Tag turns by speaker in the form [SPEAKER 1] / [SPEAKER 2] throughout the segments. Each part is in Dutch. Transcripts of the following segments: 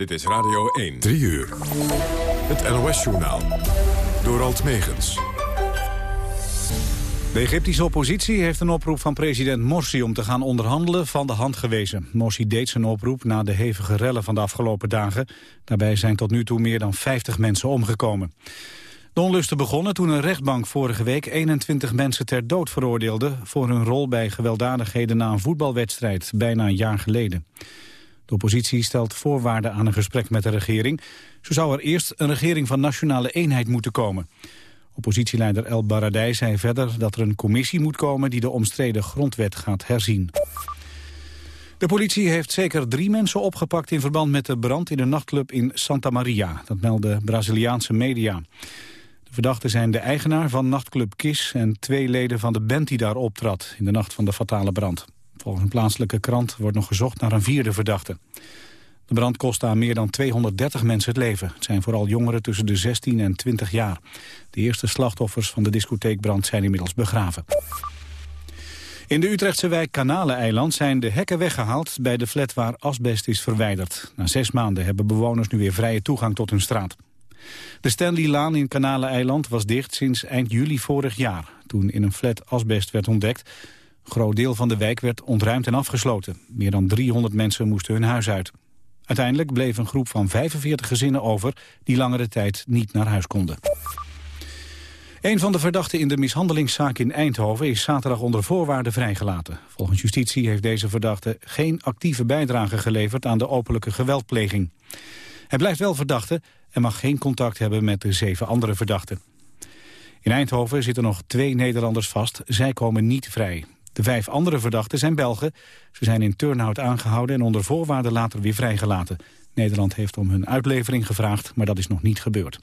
[SPEAKER 1] Dit is Radio 1.
[SPEAKER 2] 3 uur. Het NOS-journaal. Door Alt Megens.
[SPEAKER 3] De Egyptische oppositie heeft een oproep van president Morsi om te gaan onderhandelen van de hand gewezen. Morsi deed zijn oproep na de hevige rellen van de afgelopen dagen. Daarbij zijn tot nu toe meer dan 50 mensen omgekomen. De onlusten begonnen toen een rechtbank vorige week 21 mensen ter dood veroordeelde... voor hun rol bij gewelddadigheden na een voetbalwedstrijd, bijna een jaar geleden. De oppositie stelt voorwaarden aan een gesprek met de regering. Zo zou er eerst een regering van nationale eenheid moeten komen. Oppositieleider El Baradei zei verder dat er een commissie moet komen... die de omstreden grondwet gaat herzien. De politie heeft zeker drie mensen opgepakt in verband met de brand in een nachtclub in Santa Maria. Dat melden Braziliaanse media. De verdachten zijn de eigenaar van nachtclub Kiss en twee leden van de band die daar optrad in de nacht van de fatale brand. Volgens een plaatselijke krant wordt nog gezocht naar een vierde verdachte. De brand kostte aan meer dan 230 mensen het leven. Het zijn vooral jongeren tussen de 16 en 20 jaar. De eerste slachtoffers van de discotheekbrand zijn inmiddels begraven. In de Utrechtse wijk Kanaleneiland zijn de hekken weggehaald bij de flat waar asbest is verwijderd. Na zes maanden hebben bewoners nu weer vrije toegang tot hun straat. De Stanley-laan in Kanaleneiland was dicht sinds eind juli vorig jaar... toen in een flat asbest werd ontdekt. Groot deel van de wijk werd ontruimd en afgesloten. Meer dan 300 mensen moesten hun huis uit. Uiteindelijk bleef een groep van 45 gezinnen over... die langere tijd niet naar huis konden. Een van de verdachten in de mishandelingszaak in Eindhoven is zaterdag onder voorwaarden vrijgelaten. Volgens justitie heeft deze verdachte geen actieve bijdrage geleverd aan de openlijke geweldpleging. Hij blijft wel verdachte en mag geen contact hebben met de zeven andere verdachten. In Eindhoven zitten nog twee Nederlanders vast. Zij komen niet vrij. De vijf andere verdachten zijn Belgen. Ze zijn in Turnhout aangehouden en onder voorwaarden later weer vrijgelaten. Nederland heeft om hun uitlevering gevraagd, maar dat is nog niet gebeurd.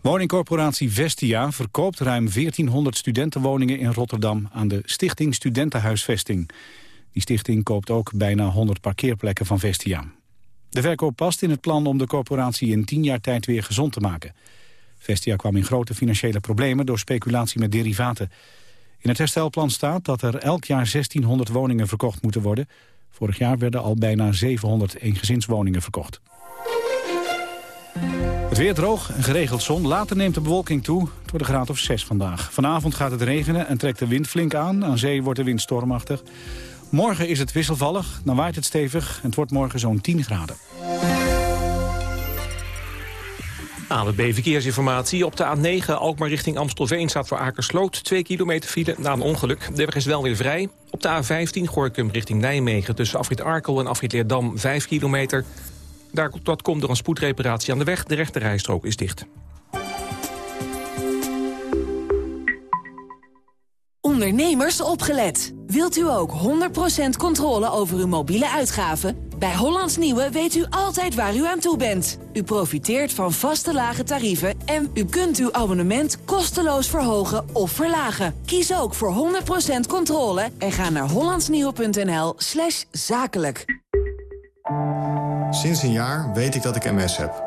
[SPEAKER 3] Woningcorporatie Vestia verkoopt ruim 1400 studentenwoningen in Rotterdam aan de Stichting Studentenhuisvesting. Die stichting koopt ook bijna 100 parkeerplekken van Vestia. De verkoop past in het plan om de corporatie in 10 jaar tijd weer gezond te maken. Vestia kwam in grote financiële problemen door speculatie met derivaten. In het herstelplan staat dat er elk jaar 1600 woningen verkocht moeten worden. Vorig jaar werden al bijna 700 eengezinswoningen verkocht. Het weer droog en geregeld zon. Later neemt de bewolking toe. Het wordt een graad of 6 vandaag. Vanavond gaat het regenen en trekt de wind flink aan. Aan zee wordt de wind stormachtig. Morgen is het wisselvallig, dan waait het stevig en het wordt morgen zo'n 10 graden.
[SPEAKER 4] ANWB Verkeersinformatie. Op de A9 Alkmaar richting Amstelveen staat voor Akersloot. 2 kilometer file na een ongeluk. De weg is wel weer vrij. Op de A15 Gorkum richting Nijmegen tussen Afrit Arkel en Afrit Leerdam 5 kilometer. Daar, dat komt door een spoedreparatie aan de weg. De rechte rijstrook is dicht.
[SPEAKER 5] Ondernemers opgelet. Wilt u ook 100% controle over uw mobiele uitgaven? Bij Hollands Nieuwe weet u altijd waar u aan toe bent. U profiteert van vaste lage tarieven en u kunt uw abonnement kosteloos verhogen of verlagen. Kies ook voor 100% controle en ga naar hollandsnieuwe.nl slash zakelijk.
[SPEAKER 6] Sinds een jaar weet ik dat ik MS heb.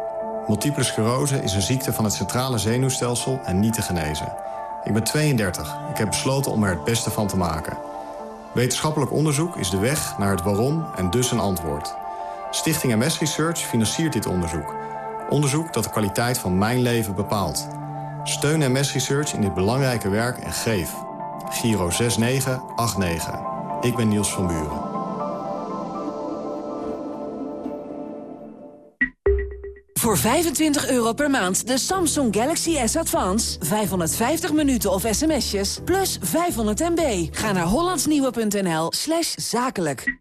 [SPEAKER 6] Multiple sclerose is een ziekte van het centrale zenuwstelsel en niet te genezen. Ik ben 32. Ik heb besloten om er het beste van te maken. Wetenschappelijk onderzoek is de weg naar het waarom en dus een antwoord. Stichting MS Research financiert dit onderzoek. Onderzoek dat de kwaliteit van mijn leven bepaalt. Steun MS Research in dit belangrijke werk en geef. Giro 6989. Ik ben Niels van Buren.
[SPEAKER 5] Voor 25 euro per maand de Samsung Galaxy S Advance. 550 minuten of sms'jes, plus 500 MB. Ga naar hollandsnieuwe.nl slash zakelijk.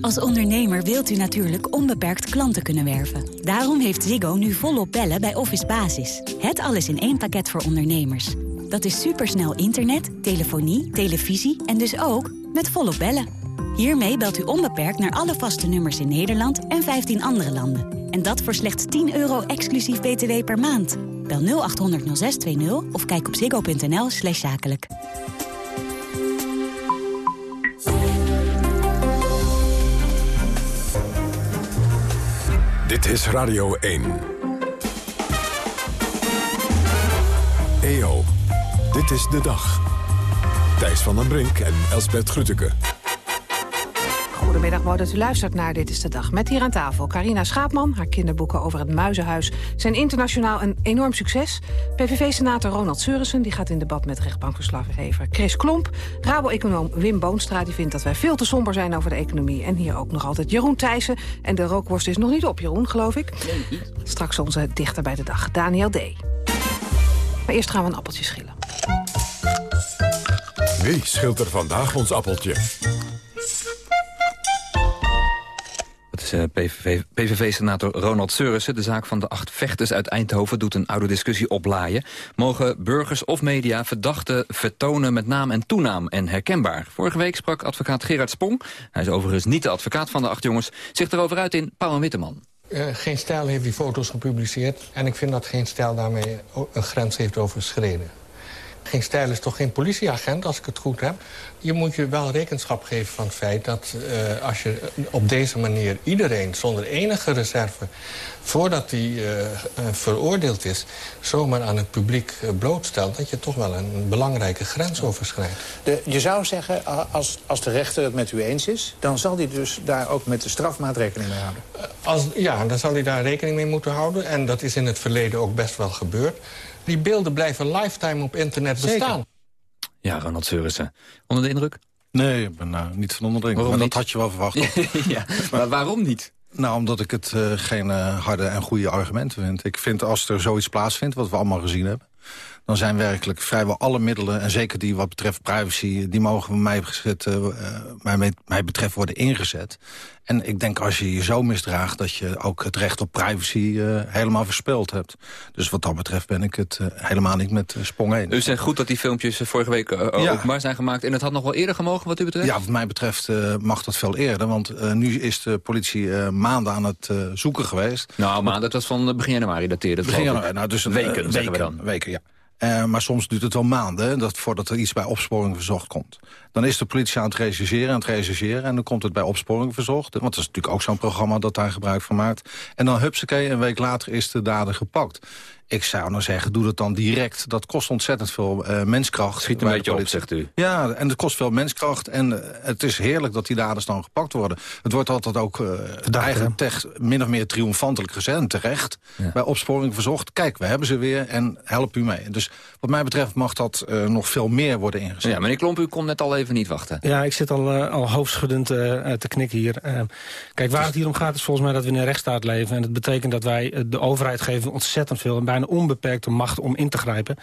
[SPEAKER 7] Als ondernemer wilt u natuurlijk onbeperkt klanten kunnen werven. Daarom heeft Ziggo nu volop bellen bij Office Basis. Het alles in één pakket voor ondernemers. Dat is supersnel internet, telefonie, televisie en dus ook met volop bellen. Hiermee belt u onbeperkt naar alle vaste nummers in Nederland en 15 andere landen. En dat voor slechts 10 euro exclusief btw per maand. Bel 0800 0620 of kijk op ziggo.nl slash zakelijk.
[SPEAKER 2] Dit is Radio 1. EO, dit is de dag. Thijs van den Brink en Elsbert Grütke.
[SPEAKER 1] Goedemiddag, mooi dat u luistert naar Dit is de Dag. Met hier aan tafel Carina Schaapman. Haar kinderboeken over het Muizenhuis zijn internationaal een enorm succes. PVV-senator Ronald Seurissen die gaat in debat met rechtbankverslaggever Chris Klomp. Rabo-econoom Wim Boonstra die vindt dat wij veel te somber zijn over de economie. En hier ook nog altijd Jeroen Thijssen. En de rookworst is nog niet op, Jeroen, geloof ik. Straks onze dichter bij de dag, Daniel D. Maar eerst gaan we een appeltje schillen.
[SPEAKER 2] Wie schilt er vandaag ons appeltje?
[SPEAKER 8] PVV, PVV-senator Ronald Seurissen. De zaak van de acht vechters uit Eindhoven doet een oude discussie oplaaien. Mogen burgers of media verdachten vertonen met naam en toenaam en herkenbaar? Vorige week sprak advocaat Gerard Spong, hij is overigens niet de advocaat van de acht jongens, zich erover uit in Pauw en Witteman.
[SPEAKER 9] Uh, geen stijl heeft die foto's gepubliceerd. En ik vind dat geen stijl daarmee een grens heeft overschreden. Geen stijl is toch geen politieagent, als ik het goed heb. Je moet je wel rekenschap geven van het feit dat uh, als je op deze manier iedereen zonder enige reserve... voordat hij uh, uh, veroordeeld is, zomaar aan het publiek blootstelt... dat je toch wel een belangrijke grens overschrijdt.
[SPEAKER 10] De, je zou zeggen, als, als de rechter het met u eens is... dan zal hij dus daar ook met de strafmaat rekening mee houden?
[SPEAKER 9] Als, ja, dan zal hij daar rekening mee moeten houden. En dat is in het verleden ook best wel gebeurd. Die beelden blijven lifetime op internet bestaan.
[SPEAKER 8] Ja, Ronald Seurissen. Onder de indruk?
[SPEAKER 11] Nee, ik ben uh, niet van onder de indruk. Maar niet? dat had je wel verwacht.
[SPEAKER 8] ja, maar waarom niet?
[SPEAKER 11] Nou, omdat ik het uh, geen uh, harde en goede argumenten vind. Ik vind als er zoiets plaatsvindt, wat we allemaal gezien hebben... dan zijn werkelijk vrijwel alle middelen, en zeker die wat betreft privacy... die mogen mij, gezet, uh, mij, mij betreft worden ingezet. En ik denk als je je zo misdraagt... dat je ook het recht op privacy uh, helemaal verspeeld hebt. Dus wat dat betreft ben ik het uh, helemaal niet met uh, Spong eens.
[SPEAKER 8] U zegt goed dat die filmpjes vorige week ja. openbaar zijn gemaakt... en het had nog wel eerder gemogen wat u betreft?
[SPEAKER 11] Ja, wat mij betreft mag dat veel eerder. Want nu is de politie maanden aan het zoeken geweest.
[SPEAKER 8] Nou, maanden, dat was van begin januari dateerde.
[SPEAKER 11] Begin januari, nou, dus
[SPEAKER 8] weken, weken, zeggen we dan.
[SPEAKER 11] Weken, ja. Uh, maar soms duurt het wel maanden dat, voordat er iets bij opsporing verzocht komt. Dan is de politie aan het rechercheren, aan het rechercheren... en dan komt het bij opsporing verzocht. Want dat is natuurlijk ook zo'n programma dat daar gebruik van maakt. En dan hupsakee, een week later is de dader gepakt. Ik zou nou zeggen, doe dat dan direct. Dat kost ontzettend veel uh, menskracht.
[SPEAKER 8] Schiet een beetje op, zegt u.
[SPEAKER 11] Ja, en het kost veel menskracht. En uh, het is heerlijk dat die daders dan gepakt worden. Het wordt altijd ook uh, eigenlijk tech, min of meer triomfantelijk gezet. En terecht. Ja. Bij opsporing verzocht. Kijk, we hebben ze weer en help u mee. Dus wat mij betreft mag dat nog veel meer worden ingezet.
[SPEAKER 8] Ja, meneer Klomp, u kon net al even niet wachten.
[SPEAKER 12] Ja, ik zit al, al hoofdschuddend te knikken hier. kijk, waar het hier om gaat is volgens mij dat we in een rechtsstaat leven. En dat betekent dat wij de overheid geven ontzettend veel... en bijna onbeperkte macht om in te grijpen.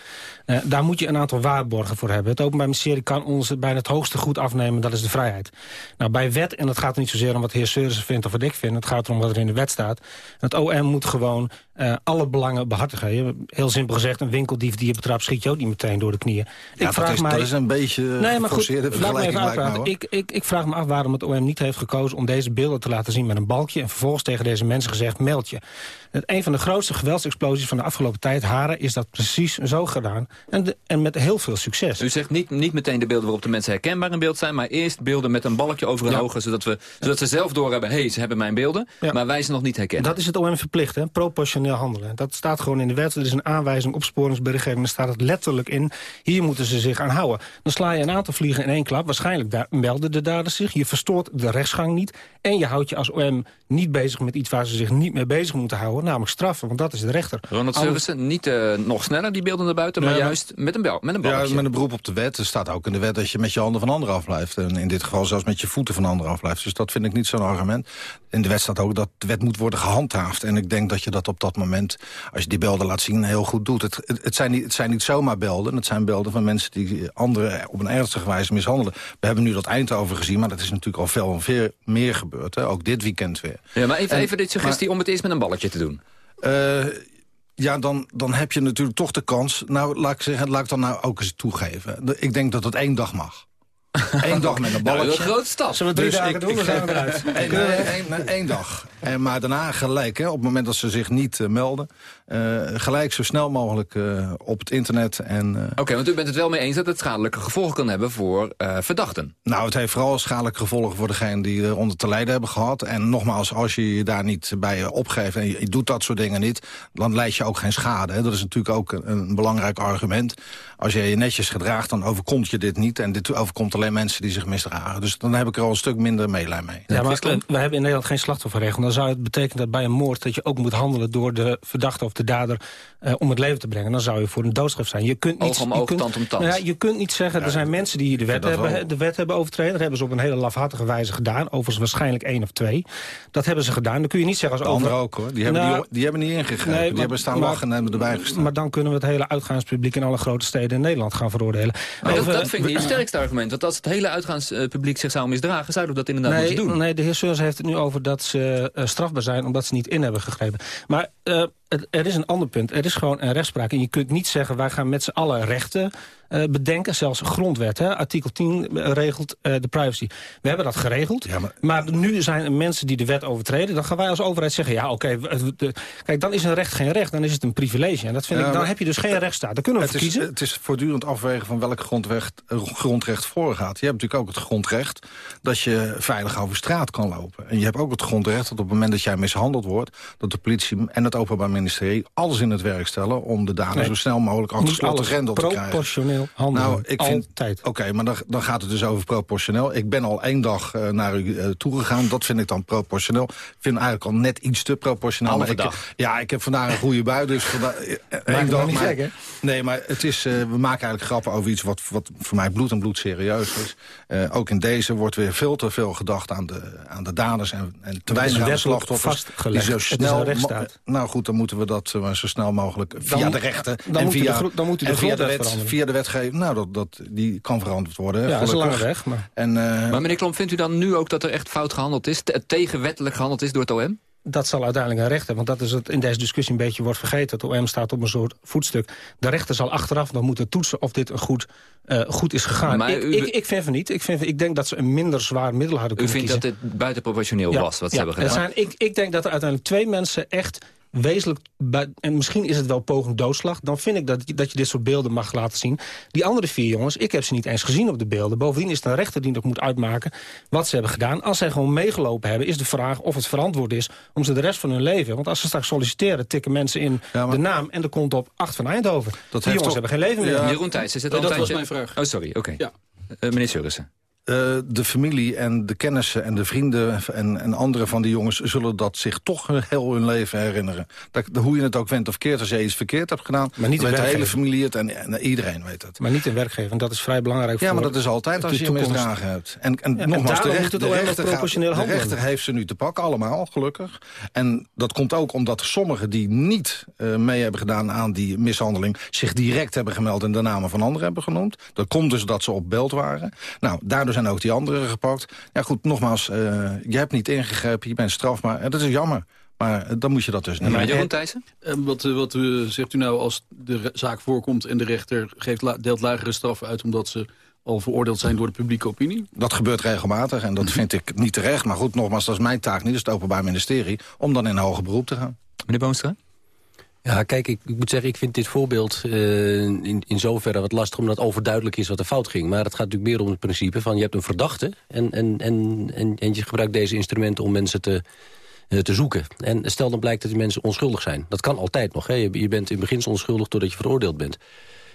[SPEAKER 12] Uh, daar moet je een aantal waarborgen voor hebben. Het Openbaar Ministerie kan ons bijna het hoogste goed afnemen, dat is de vrijheid. Nou, bij wet, en het gaat niet zozeer om wat de heer Seurissen vindt of wat ik vind... het gaat erom wat er in de wet staat. Het OM moet gewoon uh, alle belangen behartigen. Heel simpel gezegd, een winkeldief die je betrapt... schiet je ook niet meteen door de knieën.
[SPEAKER 11] Ja, ik vraag dat, is, mij, dat is een beetje nee, maar goed, laat me even.
[SPEAKER 12] Ik, ik, ik vraag me af waarom het OM niet heeft gekozen... om deze beelden te laten zien met een balkje... en vervolgens tegen deze mensen gezegd, meld je. Een van de grootste geweldsexplosies van de afgelopen tijd... Haren, is dat precies zo gedaan. En, de, en met heel veel succes.
[SPEAKER 8] U zegt niet, niet meteen de beelden waarop de mensen herkenbaar in beeld zijn... maar eerst beelden met een balkje over hun ja. ogen... Zodat, we, zodat ze zelf doorhebben, hé, hey, ze hebben mijn beelden... Ja. maar wij ze nog niet herkennen.
[SPEAKER 12] Dat is het OM verplicht, hè? proportioneel handelen. Dat staat gewoon in de wet. Er is een aanwijzing, opsporingsberichtgeving. Daar staat het letterlijk in. Hier moeten ze zich aan houden. Dan sla je een aantal vliegen in één klap. Waarschijnlijk melden de daders zich. Je verstoort de rechtsgang niet. En je houdt je als OM niet bezig met iets waar ze zich niet mee bezig moeten houden. Namelijk straffen, want dat is de rechter.
[SPEAKER 8] Ronald Niet uh, nog sneller die beelden naar buiten, maar juist met een, bel, met een
[SPEAKER 11] Ja, met een beroep op de wet. Er staat ook in de wet dat je met je handen van anderen afblijft. En in dit geval zelfs met je voeten van anderen afblijft. Dus dat vind ik niet zo'n argument. In de wet staat ook dat de wet moet worden gehandhaafd. En ik denk dat je dat op dat moment, als je die beelden laat zien, heel goed doet. Het, het, het, zijn, niet, het zijn niet zomaar beelden. Het zijn beelden van mensen die anderen op een ernstige wijze mishandelen. We hebben nu dat Eindhoven gezien, maar dat is natuurlijk al veel, veel meer gebeurd. Hè? Ook dit weekend weer.
[SPEAKER 8] Ja, maar even, en, even dit suggestie maar, om het eerst met een balletje te doen.
[SPEAKER 11] Uh, ja, dan, dan heb je natuurlijk toch de kans... Nou, laat ik, zeggen, laat ik dan nou ook eens toegeven. Ik denk dat het één dag mag. Eén dag met een balletje. Nou,
[SPEAKER 8] een grote stap.
[SPEAKER 12] Zullen we drie dus dagen ik, doen, dan zijn we eruit.
[SPEAKER 11] Eén dag. En, maar daarna gelijk, hè, op het moment dat ze zich niet uh, melden... Uh, gelijk zo snel mogelijk uh, op het internet. en.
[SPEAKER 8] Oké, okay, want u bent het wel mee eens dat het schadelijke gevolgen kan hebben voor verdachten?
[SPEAKER 11] Nou, het heeft vooral schadelijke gevolgen voor degenen die eronder te lijden hebben gehad. En nogmaals, als je je daar niet bij opgeeft en je doet dat soort dingen niet... dan leid je ook geen schade. Hè. Dat is natuurlijk ook een, een belangrijk argument. Als je je netjes gedraagt, dan overkomt je dit niet. En dit overkomt alleen alleen mensen die zich misdragen. Dus dan heb ik er al een stuk minder meelij mee.
[SPEAKER 12] Ja, maar we, we hebben in Nederland geen slachtofferregel. Dan zou het betekenen dat bij een moord... dat je ook moet handelen door de verdachte of de dader... Uh, om het leven te brengen. Dan zou je voor een doodstraf zijn. Je kunt niet,
[SPEAKER 8] oog om oog,
[SPEAKER 12] kunt,
[SPEAKER 8] tand om tand.
[SPEAKER 12] Nou ja, je kunt niet zeggen, er zijn mensen die de wet, hebben, de wet hebben overtreden. Dat hebben ze op een hele lafhartige wijze gedaan. Overigens waarschijnlijk één of twee. Dat hebben ze gedaan. Dan kun je niet zeggen als
[SPEAKER 11] de over... ook hoor. Die hebben, nou, die, die, hebben niet ingegrepen. Nee, die hebben staan lachen en hebben erbij gestaan.
[SPEAKER 12] Maar dan kunnen we het hele uitgaanspubliek in alle grote steden in Nederland gaan veroordelen.
[SPEAKER 8] Maar dat, dat, vind ik niet het sterkste argument. Want als het hele uitgaanspubliek zich zou misdragen, zouden we dat inderdaad
[SPEAKER 12] nee,
[SPEAKER 8] moeten doen.
[SPEAKER 12] Nee, de heer Seurs heeft het nu over dat ze uh, strafbaar zijn omdat ze niet in hebben gegrepen. Maar uh, er is een ander punt. Er is gewoon een rechtspraak. En je kunt niet zeggen, wij gaan met z'n allen rechten uh, bedenken. Zelfs grondwet. Hè? Artikel 10 regelt uh, de privacy. We hebben dat geregeld. Ja, maar... maar... nu zijn er mensen die de wet overtreden. Dan gaan wij als overheid zeggen, ja oké. Okay, kijk, dan is een recht geen recht. Dan is het een privilege. En dat vind ja, ik, dan heb je dus geen rechtsstaat. Dan kunnen we
[SPEAKER 11] het
[SPEAKER 12] kiezen.
[SPEAKER 11] Is, het is voortdurend afwegen van welk grondrecht, grondrecht voorgaat. Je hebt natuurlijk ook het grondrecht dat je veilig over straat kan lopen. En je hebt ook het grondrecht dat op het moment dat jij mishandeld wordt... dat de politie en het openbaar ministerie alles in het werk stellen... om de dader nee, zo snel mogelijk achter slot en grendel te krijgen.
[SPEAKER 12] Proportioneel handelen. Nou, ik vind, Altijd.
[SPEAKER 11] Oké, maar dan, dan gaat het dus over proportioneel. Ik ben al één dag uh, naar u uh, toegegaan. Dat vind ik dan proportioneel. Ik vind eigenlijk al net iets te proportioneel.
[SPEAKER 8] Halve
[SPEAKER 11] ik,
[SPEAKER 8] dag.
[SPEAKER 11] Ja, ik heb vandaag een goede bui, dus vandaag,
[SPEAKER 12] één dag. Niet
[SPEAKER 11] maar,
[SPEAKER 12] gek, hè?
[SPEAKER 11] Nee, maar het is, uh, we maken eigenlijk grappen over iets wat, wat voor mij bloed en bloed serieus is. ook in deze wordt weer veel te veel gedacht aan de, aan de daders en, en te weinig aan de slachtoffers.
[SPEAKER 12] Die zo snel,
[SPEAKER 11] nou goed, dan moeten we dat zo snel mogelijk via dan, de rechten
[SPEAKER 12] dan
[SPEAKER 11] en via,
[SPEAKER 12] de, dan moet u de
[SPEAKER 11] via, de wet, via de Nou, dat, dat, die kan veranderd worden.
[SPEAKER 12] Ja, dat is een lange weg. Maar...
[SPEAKER 11] En, uh,
[SPEAKER 8] maar meneer Klomp, vindt u dan nu ook dat er echt fout gehandeld is? Tegenwettelijk gehandeld is door het OM?
[SPEAKER 12] dat zal uiteindelijk een rechter, want dat is het in deze discussie een beetje wordt vergeten. Het OM staat op een soort voetstuk. De rechter zal achteraf nog moeten toetsen of dit een goed, uh, goed is gegaan. Maar ik, u, ik, ik, vind van niet. Ik, vind, ik denk dat ze een minder zwaar middel hadden kunnen
[SPEAKER 8] U vindt
[SPEAKER 12] kiezen.
[SPEAKER 8] dat dit buitenproportioneel ja, was, wat ze hebben gedaan?
[SPEAKER 12] Er zijn, ik, ik denk dat er uiteindelijk twee mensen echt wezenlijk, en misschien is het wel poging doodslag... dan vind ik dat, dat je dit soort beelden mag laten zien. Die andere vier jongens, ik heb ze niet eens gezien op de beelden. Bovendien is het een rechter die nog moet uitmaken wat ze hebben gedaan. Als zij gewoon meegelopen hebben, is de vraag of het verantwoord is... om ze de rest van hun leven... want als ze straks solliciteren, tikken mensen in ja, maar... de naam... en er komt op 8 van Eindhoven. Dat die jongens toch... hebben geen leven meer.
[SPEAKER 8] Ja. Jeroen Thijs, is het
[SPEAKER 13] nee,
[SPEAKER 8] dat
[SPEAKER 13] was mijn vraag.
[SPEAKER 8] Oh, sorry, oké. Okay. Ja. Uh, meneer Surrissen.
[SPEAKER 11] Uh, de familie en de kennissen en de vrienden en, en andere van die jongens... zullen dat zich toch heel hun leven herinneren. Dat, hoe je het ook went of keert, als je iets verkeerd hebt gedaan...
[SPEAKER 12] Maar niet
[SPEAKER 11] weet de hele familie het en, en, iedereen weet het.
[SPEAKER 12] Maar niet in werkgever, dat is vrij belangrijk
[SPEAKER 11] Ja,
[SPEAKER 12] voor
[SPEAKER 11] maar dat is altijd als je je misdragen hebt. En, en
[SPEAKER 12] ja,
[SPEAKER 11] nogmaals, de, rechter,
[SPEAKER 12] de, rechter,
[SPEAKER 11] gaat, de rechter heeft ze nu te pakken, allemaal, gelukkig. En dat komt ook omdat sommigen die niet uh, mee hebben gedaan aan die mishandeling... zich direct hebben gemeld en de namen van anderen hebben genoemd. Dat komt dus dat ze op beeld waren. Nou, daardoor zijn ook die anderen gepakt. Ja goed, nogmaals, uh, je hebt niet ingegrepen, je bent strafbaar. En dat is jammer. Maar dan moet je dat dus niet.
[SPEAKER 8] Maar Jeroen Thijssen?
[SPEAKER 13] Wat wat uh, zegt u nou als de zaak voorkomt en de rechter geeft la deelt lagere straffen uit... omdat ze al veroordeeld zijn door de publieke opinie?
[SPEAKER 11] Dat gebeurt regelmatig en dat
[SPEAKER 13] Mhm.
[SPEAKER 11] vind ik niet terecht. Maar goed, nogmaals, dat is mijn taak niet, dat is het Openbaar Ministerie... om dan in een hoger beroep te gaan.
[SPEAKER 8] Meneer Boonstra?
[SPEAKER 14] Ja, kijk, ik, ik moet zeggen, ik vind dit voorbeeld uh, in, in zoverre wat lastig... omdat overduidelijk is wat er fout ging. Maar het gaat natuurlijk meer om het principe van je hebt een verdachte... en, en, en, en, je gebruikt deze instrumenten om mensen te, uh, te zoeken. En stel dan blijkt dat die mensen onschuldig zijn. Dat kan altijd nog. Hè? Je, bent in beginsel onschuldig doordat je veroordeeld bent.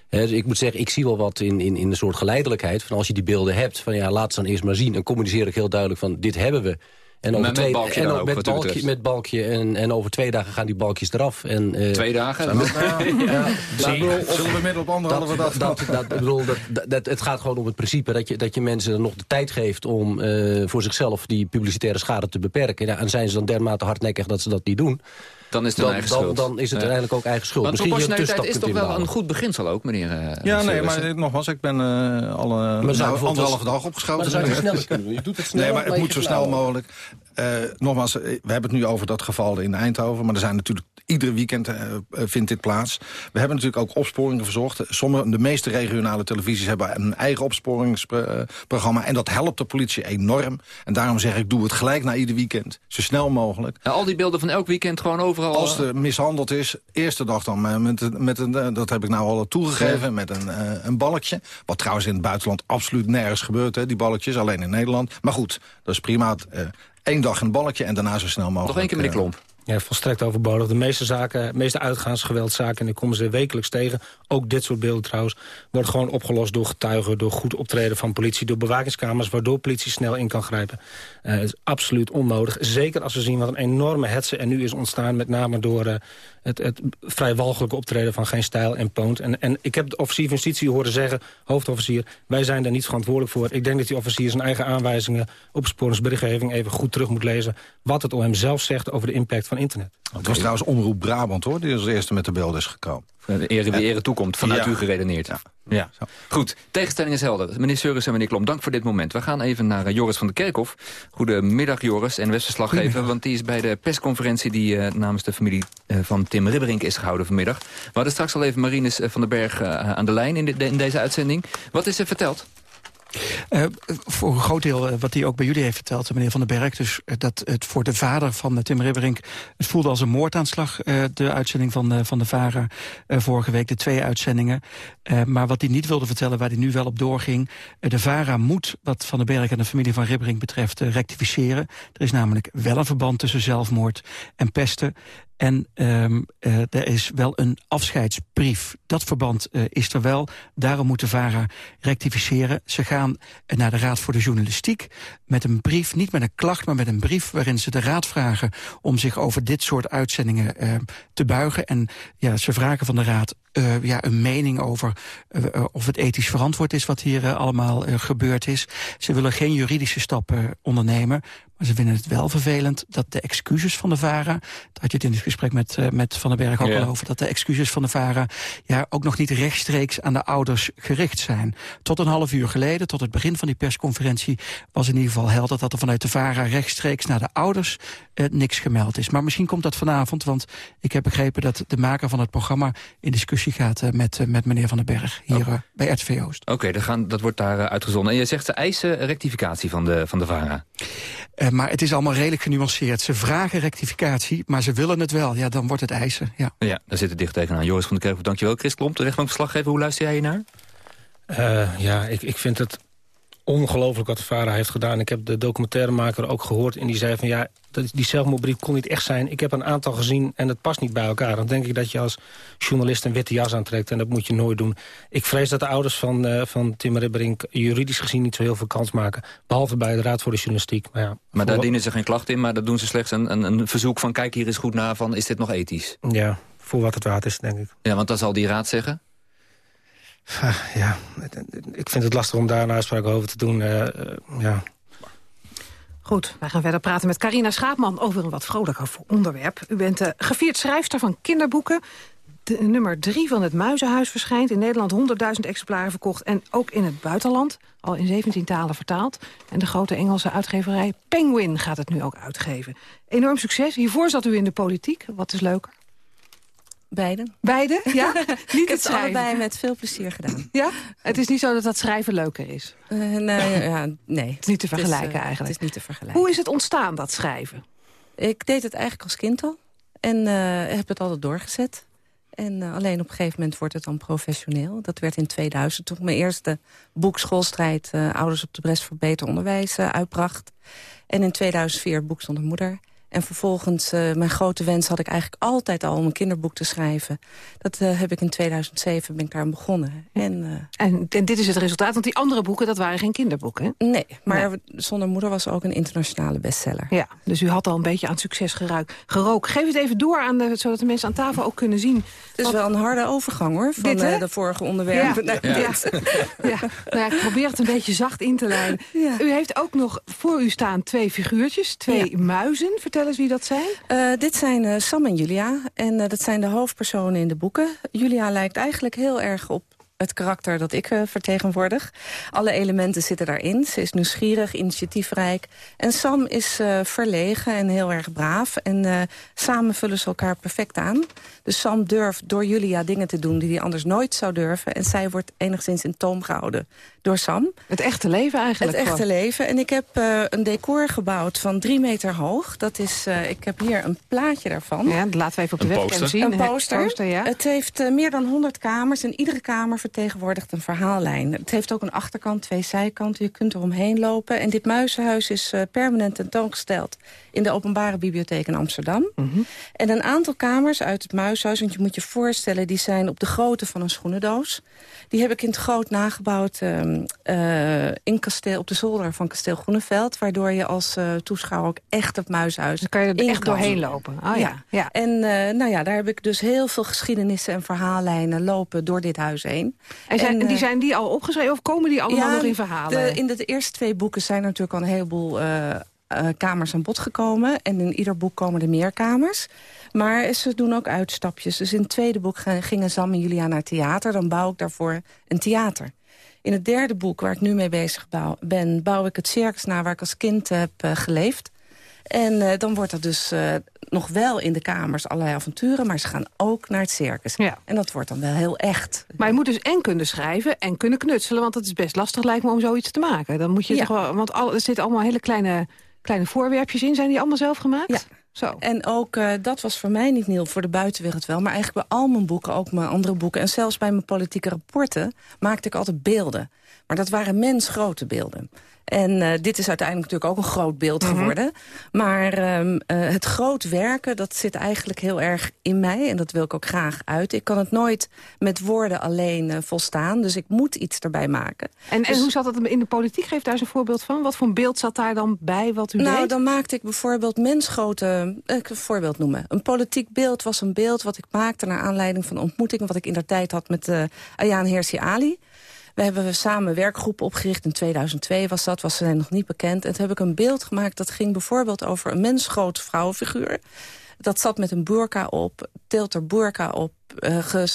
[SPEAKER 14] Dus ik moet zeggen, ik zie wel wat in, in, in een soort geleidelijkheid... van als je die beelden hebt, van ja, laat ze dan eerst maar zien... en communiceer ik heel duidelijk van dit hebben we... En over
[SPEAKER 8] met
[SPEAKER 14] twee,
[SPEAKER 8] balkje
[SPEAKER 14] en ook met, balkje, met balkje en, en over twee dagen gaan die balkjes eraf. En, uh,
[SPEAKER 8] Twee dagen?
[SPEAKER 14] ja, ja,
[SPEAKER 11] Zullen we middel op anderhalve
[SPEAKER 14] dat,
[SPEAKER 11] dag?
[SPEAKER 14] dat, dat, bedoel, dat, dat, dat, het gaat gewoon om het principe dat je, dat je mensen nog de tijd geeft... om uh, voor zichzelf die publicitaire schade te beperken. Ja, en zijn ze dan dermate hardnekkig dat ze dat niet doen...
[SPEAKER 8] Dan is het
[SPEAKER 14] dan,
[SPEAKER 8] eigen
[SPEAKER 14] dan,
[SPEAKER 8] schuld.
[SPEAKER 14] dan is het
[SPEAKER 8] Ja.
[SPEAKER 14] uiteindelijk ook eigen schuld.
[SPEAKER 8] Want
[SPEAKER 14] Misschien je een
[SPEAKER 8] proportionaliteit is toch wel een goed beginsel ook, meneer uh,
[SPEAKER 11] Ja, nee, maar nogmaals, ik ben uh, al uh,
[SPEAKER 14] zou
[SPEAKER 11] nou, anderhalve dag opgeschoten.
[SPEAKER 14] Maar dan zou je sneller kunnen doen. Je doet het sneller,
[SPEAKER 11] Nee, maar het
[SPEAKER 14] maar
[SPEAKER 11] moet zo snel mogelijk. Uh, nogmaals, eh, we hebben het nu over dat geval in Eindhoven. Maar er zijn natuurlijk iedere weekend uh, vindt dit plaats. We hebben natuurlijk ook opsporingen verzocht. Sommige, de meeste regionale televisies hebben een eigen opsporingsprogramma. En dat helpt de politie enorm. En daarom zeg ik, doe het gelijk na ieder weekend. Zo snel mogelijk.
[SPEAKER 8] Ja, al die beelden van elk weekend gewoon overal...
[SPEAKER 11] Als er mishandeld is, eerste dag dan eh, met, een- met een, eh, dat heb ik nou al toegegeven, met een, eh, een balkje. Wat trouwens in het buitenland absoluut nergens gebeurt, hè, die balkjes, alleen in Nederland. Maar goed, dat is prima. Eén dag een balkje en daarna zo snel mogelijk.
[SPEAKER 8] Nog één keer, meneer
[SPEAKER 11] eh,
[SPEAKER 8] Klomp.
[SPEAKER 12] Ja, volstrekt overbodig. De meeste zaken, de meeste uitgaansgeweldzaken... en ik kom ze wekelijks tegen, ook dit soort beelden trouwens... worden gewoon opgelost door getuigen, door goed optreden van politie... door bewakingskamers, waardoor politie snel in kan grijpen. Uh, is absoluut onnodig. Zeker als we zien wat een enorme hetze er nu is ontstaan... met name door uh, het, het vrij walgelijke optreden van Geen Stijl en Poont. En, en ik heb de officier van justitie horen zeggen, hoofdofficier... wij zijn daar niet verantwoordelijk voor. Ik denk dat die officier zijn eigen aanwijzingen... op sporingsberichtgeving even goed terug moet lezen... wat het OM zelf zegt over de impact van internet.
[SPEAKER 11] Het was trouwens Omroep Brabant, hoor, die als eerste met de beeld is gekomen.
[SPEAKER 8] De ere wie ere toekomt, vanuit ja. u geredeneerd. Ja. ja. Goed, tegenstelling is helder. Meneer Seuris en meneer Klom, dank voor dit moment. We gaan even naar uh, Joris van der Kerkhof. Goedemiddag Joris en Westverslaggever, want die is bij de persconferentie... die uh, namens de familie uh, van Tim Ribberink is gehouden vanmiddag. We hadden straks al even Marines van den Berg aan de lijn in, de, in deze uitzending. Wat is er verteld?
[SPEAKER 15] Uh, voor een groot deel, uh, wat hij ook bij jullie heeft verteld, meneer Van den Berg... dus uh, dat het voor de vader van Tim Ribberink... het voelde als een moordaanslag, de uitzending van, van de VARA vorige week... de twee uitzendingen. maar wat hij niet wilde vertellen, waar hij nu wel op doorging... de VARA moet, wat Van den Berg en de familie van Ribberink betreft, rectificeren. Er is namelijk wel een verband tussen zelfmoord en pesten. En um, er is wel een afscheidsbrief. Dat verband uh, is er wel. Daarom moet de VARA rectificeren. Ze gaan naar de Raad voor de Journalistiek met een brief, niet met een klacht, maar met een brief waarin ze de Raad vragen om zich over dit soort uitzendingen uh, te buigen. En ja, ze vragen van de Raad uh, ja, een mening over uh, of het ethisch verantwoord is wat hier uh, allemaal gebeurd is. Ze willen geen juridische stappen ondernemen, maar ze vinden het wel vervelend dat de excuses van de VARA... dat had je het in het gesprek met, met Van den Berg ook ja. al over... dat de excuses van de VARA ja, ook nog niet rechtstreeks aan de ouders gericht zijn. Tot een half uur geleden, tot het begin van die persconferentie... was in ieder geval helder dat er vanuit de VARA rechtstreeks naar de ouders... Niks gemeld is. Maar misschien komt dat vanavond, want ik heb begrepen... dat de maker van het programma in discussie gaat uh, met, met meneer Van den Berg... hier oh. bij RTV Oost.
[SPEAKER 8] Oké, okay, dat wordt daar uitgezonden. En je zegt ze eisen rectificatie van de, van de VARA.
[SPEAKER 15] Uh, maar het is allemaal redelijk genuanceerd. Ze vragen rectificatie, maar ze willen het wel. Ja, dan wordt het eisen. Ja,
[SPEAKER 8] ja daar zit het dicht tegenaan. Joris van der Kerkhoff, dankjewel. Chris Klomp, de rechtbankverslaggever. Hoe luister jij hier naar?
[SPEAKER 12] Uh, ja, ik, ik vind het ongelooflijk wat de VARA heeft gedaan. Ik heb de documentairemaker ook gehoord en die zei van... ja, die zelfmoordbrief kon niet echt zijn. Ik heb een aantal gezien en het past niet bij elkaar. Dan denk ik dat je als journalist een witte jas aantrekt... en dat moet je nooit doen. Ik vrees dat de ouders van, uh, van Tim Ribberink... juridisch gezien niet zo heel veel kans maken. Behalve bij de Raad voor de Journalistiek. Maar, ja,
[SPEAKER 8] maar daar dienen ze geen klacht in, maar dat doen ze slechts een, een, een verzoek van... kijk hier eens goed naar van, is dit nog ethisch?
[SPEAKER 12] Ja, voor wat het waard is, denk ik.
[SPEAKER 8] Ja, want dat zal die raad zeggen?
[SPEAKER 12] Ja, ik vind het lastig om daar een uitspraak over te doen. Uh, uh, ja.
[SPEAKER 1] Goed, wij gaan verder praten met Carina Schaapman over een wat vrolijker onderwerp. U bent uh, gevierd schrijfster van kinderboeken. De, nummer drie van het Muizenhuis verschijnt. In Nederland 100.000 exemplaren verkocht en ook in het buitenland. Al in 17 talen vertaald. En de grote Engelse uitgeverij Penguin gaat het nu ook uitgeven. Enorm succes. Hiervoor zat u in de politiek. Wat is leuker?
[SPEAKER 16] Beide.
[SPEAKER 1] Beide? Ja?
[SPEAKER 16] niet het, het allebei met veel plezier gedaan.
[SPEAKER 1] Ja? Het is niet zo dat dat schrijven leuker is?
[SPEAKER 16] Uh, nee, ja, nee. Het
[SPEAKER 1] is niet te vergelijken
[SPEAKER 16] uh,
[SPEAKER 1] eigenlijk.
[SPEAKER 16] Het is niet te vergelijken.
[SPEAKER 1] Hoe is het ontstaan, dat schrijven?
[SPEAKER 16] Ik deed het eigenlijk als kind al. En uh, heb het altijd doorgezet. En alleen op een gegeven moment wordt het dan professioneel. Dat werd in 2000 toen mijn eerste boek Schoolstrijd... Ouders op de Brest voor Beter Onderwijs uitbracht. En in 2004 het boek Zonder Moeder. En vervolgens, uh, mijn grote wens had ik eigenlijk altijd al om een kinderboek te schrijven. Dat uh, heb ik in 2007, ben ik daar aan begonnen. En, uh,
[SPEAKER 1] en, en, dit is het resultaat, want die andere boeken, dat waren geen kinderboeken, hè?
[SPEAKER 16] Nee, maar nee. Zonder Moeder was ook een internationale bestseller.
[SPEAKER 1] Ja, dus u had al een beetje aan succes geruik, geroken. Geef het even door, aan de, zodat de mensen aan tafel ook kunnen zien.
[SPEAKER 16] Het is wel een harde overgang, hoor, van dit, de vorige onderwerpen.
[SPEAKER 1] Ja. Ja. Ja. ja. Nou ja, ik probeer het een beetje zacht in te leiden. U heeft ook nog voor u staan twee figuurtjes, twee muizen. Vertel eens wie dat zijn?
[SPEAKER 16] Uh, dit zijn uh, Sam en Julia. En uh, dat zijn de hoofdpersonen in de boeken. Julia lijkt eigenlijk heel erg op het karakter dat ik vertegenwoordig. Alle elementen zitten daarin. Ze is nieuwsgierig, initiatiefrijk. En Sam is verlegen en heel erg braaf. En samen vullen ze elkaar perfect aan. Dus Sam durft door Julia dingen te doen die hij anders nooit zou durven. En zij wordt enigszins in toom gehouden door Sam.
[SPEAKER 1] Het echte leven eigenlijk.
[SPEAKER 16] Het echte gewoon. leven. En ik heb een decor gebouwd van drie meter hoog. Dat is, ik heb hier een plaatje daarvan.
[SPEAKER 1] Ja, dat laten we even op de webcam zien.
[SPEAKER 16] Een poster. poster ja. Het heeft meer dan 100 kamers. En iedere kamer vertegenwoordigt een verhaallijn. Het heeft ook een achterkant, twee zijkanten. Je kunt er omheen lopen. En dit muizenhuis is uh, permanent tentoongesteld... in de Openbare Bibliotheek in Amsterdam.
[SPEAKER 1] Mhm.
[SPEAKER 16] En een aantal kamers uit het muishuis... want je moet je voorstellen, die zijn op de grootte van een schoenendoos. Die heb ik in het groot nagebouwd uh, uh, in kasteel, op de zolder van kasteel Groeneveld... waardoor je als uh, toeschouwer ook echt het muishuis...
[SPEAKER 1] Dan kan je er echt doorheen lopen. Oh, ja. ja.
[SPEAKER 16] En nou ja, daar heb ik dus heel veel geschiedenissen en verhaallijnen lopen door dit huis heen.
[SPEAKER 1] En, zijn, en die zijn die al opgeschreven of komen die allemaal
[SPEAKER 16] ja,
[SPEAKER 1] nog in verhalen?
[SPEAKER 16] De, in de eerste twee boeken zijn er natuurlijk al een heleboel... Uh, kamers aan bod gekomen. En in ieder boek komen er meer kamers. Maar ze doen ook uitstapjes. Dus in het tweede boek gingen Sam en Julia naar theater. Dan bouw ik daarvoor een theater. In het derde boek, waar ik nu mee bezig bouw, ben... bouw ik het circus na waar ik als kind heb uh, geleefd. En uh, dan wordt er dus uh, nog wel in de kamers allerlei avonturen... maar ze gaan ook naar het circus.
[SPEAKER 1] Ja.
[SPEAKER 16] En dat wordt dan wel heel echt.
[SPEAKER 1] Maar je moet dus en kunnen schrijven en kunnen knutselen... want het is best lastig lijkt me om zoiets te maken. Dan moet je
[SPEAKER 16] Ja.
[SPEAKER 1] toch wel, want al, er zitten allemaal hele kleine, kleine voorwerpjes in. Zijn die allemaal zelf gemaakt?
[SPEAKER 16] Ja.
[SPEAKER 1] Zo.
[SPEAKER 16] En ook, uh, dat was voor mij niet nieuw, voor de buitenwereld wel... maar eigenlijk bij al mijn boeken, ook mijn andere boeken... en zelfs bij mijn politieke rapporten maakte ik altijd beelden. Maar dat waren mensgrote beelden. En uh, dit is uiteindelijk natuurlijk ook een groot beeld
[SPEAKER 1] Mhm.
[SPEAKER 16] geworden. Maar um, uh, het groot werken, dat zit eigenlijk heel erg in mij. En dat wil ik ook graag uit. Ik kan het nooit met woorden alleen uh, volstaan. Dus ik moet iets erbij maken.
[SPEAKER 1] En,
[SPEAKER 16] dus,
[SPEAKER 1] en hoe zat dat in de politiek? Geef daar eens een voorbeeld van. Wat voor een beeld zat daar dan bij wat u
[SPEAKER 16] nou,
[SPEAKER 1] deed?
[SPEAKER 16] dan maakte ik bijvoorbeeld mensgrote... Ik een voorbeeld noemen. Een politiek beeld was een beeld wat ik maakte... naar aanleiding van een ontmoeting... wat ik in der tijd had met Ayaan Hirsi Ali... We hebben samen werkgroepen opgericht. In 2002 was dat, was ze nog niet bekend. En toen heb ik een beeld gemaakt dat ging bijvoorbeeld over een mensgrote vrouwenfiguur. Dat zat met een burka op, tilt er burka op,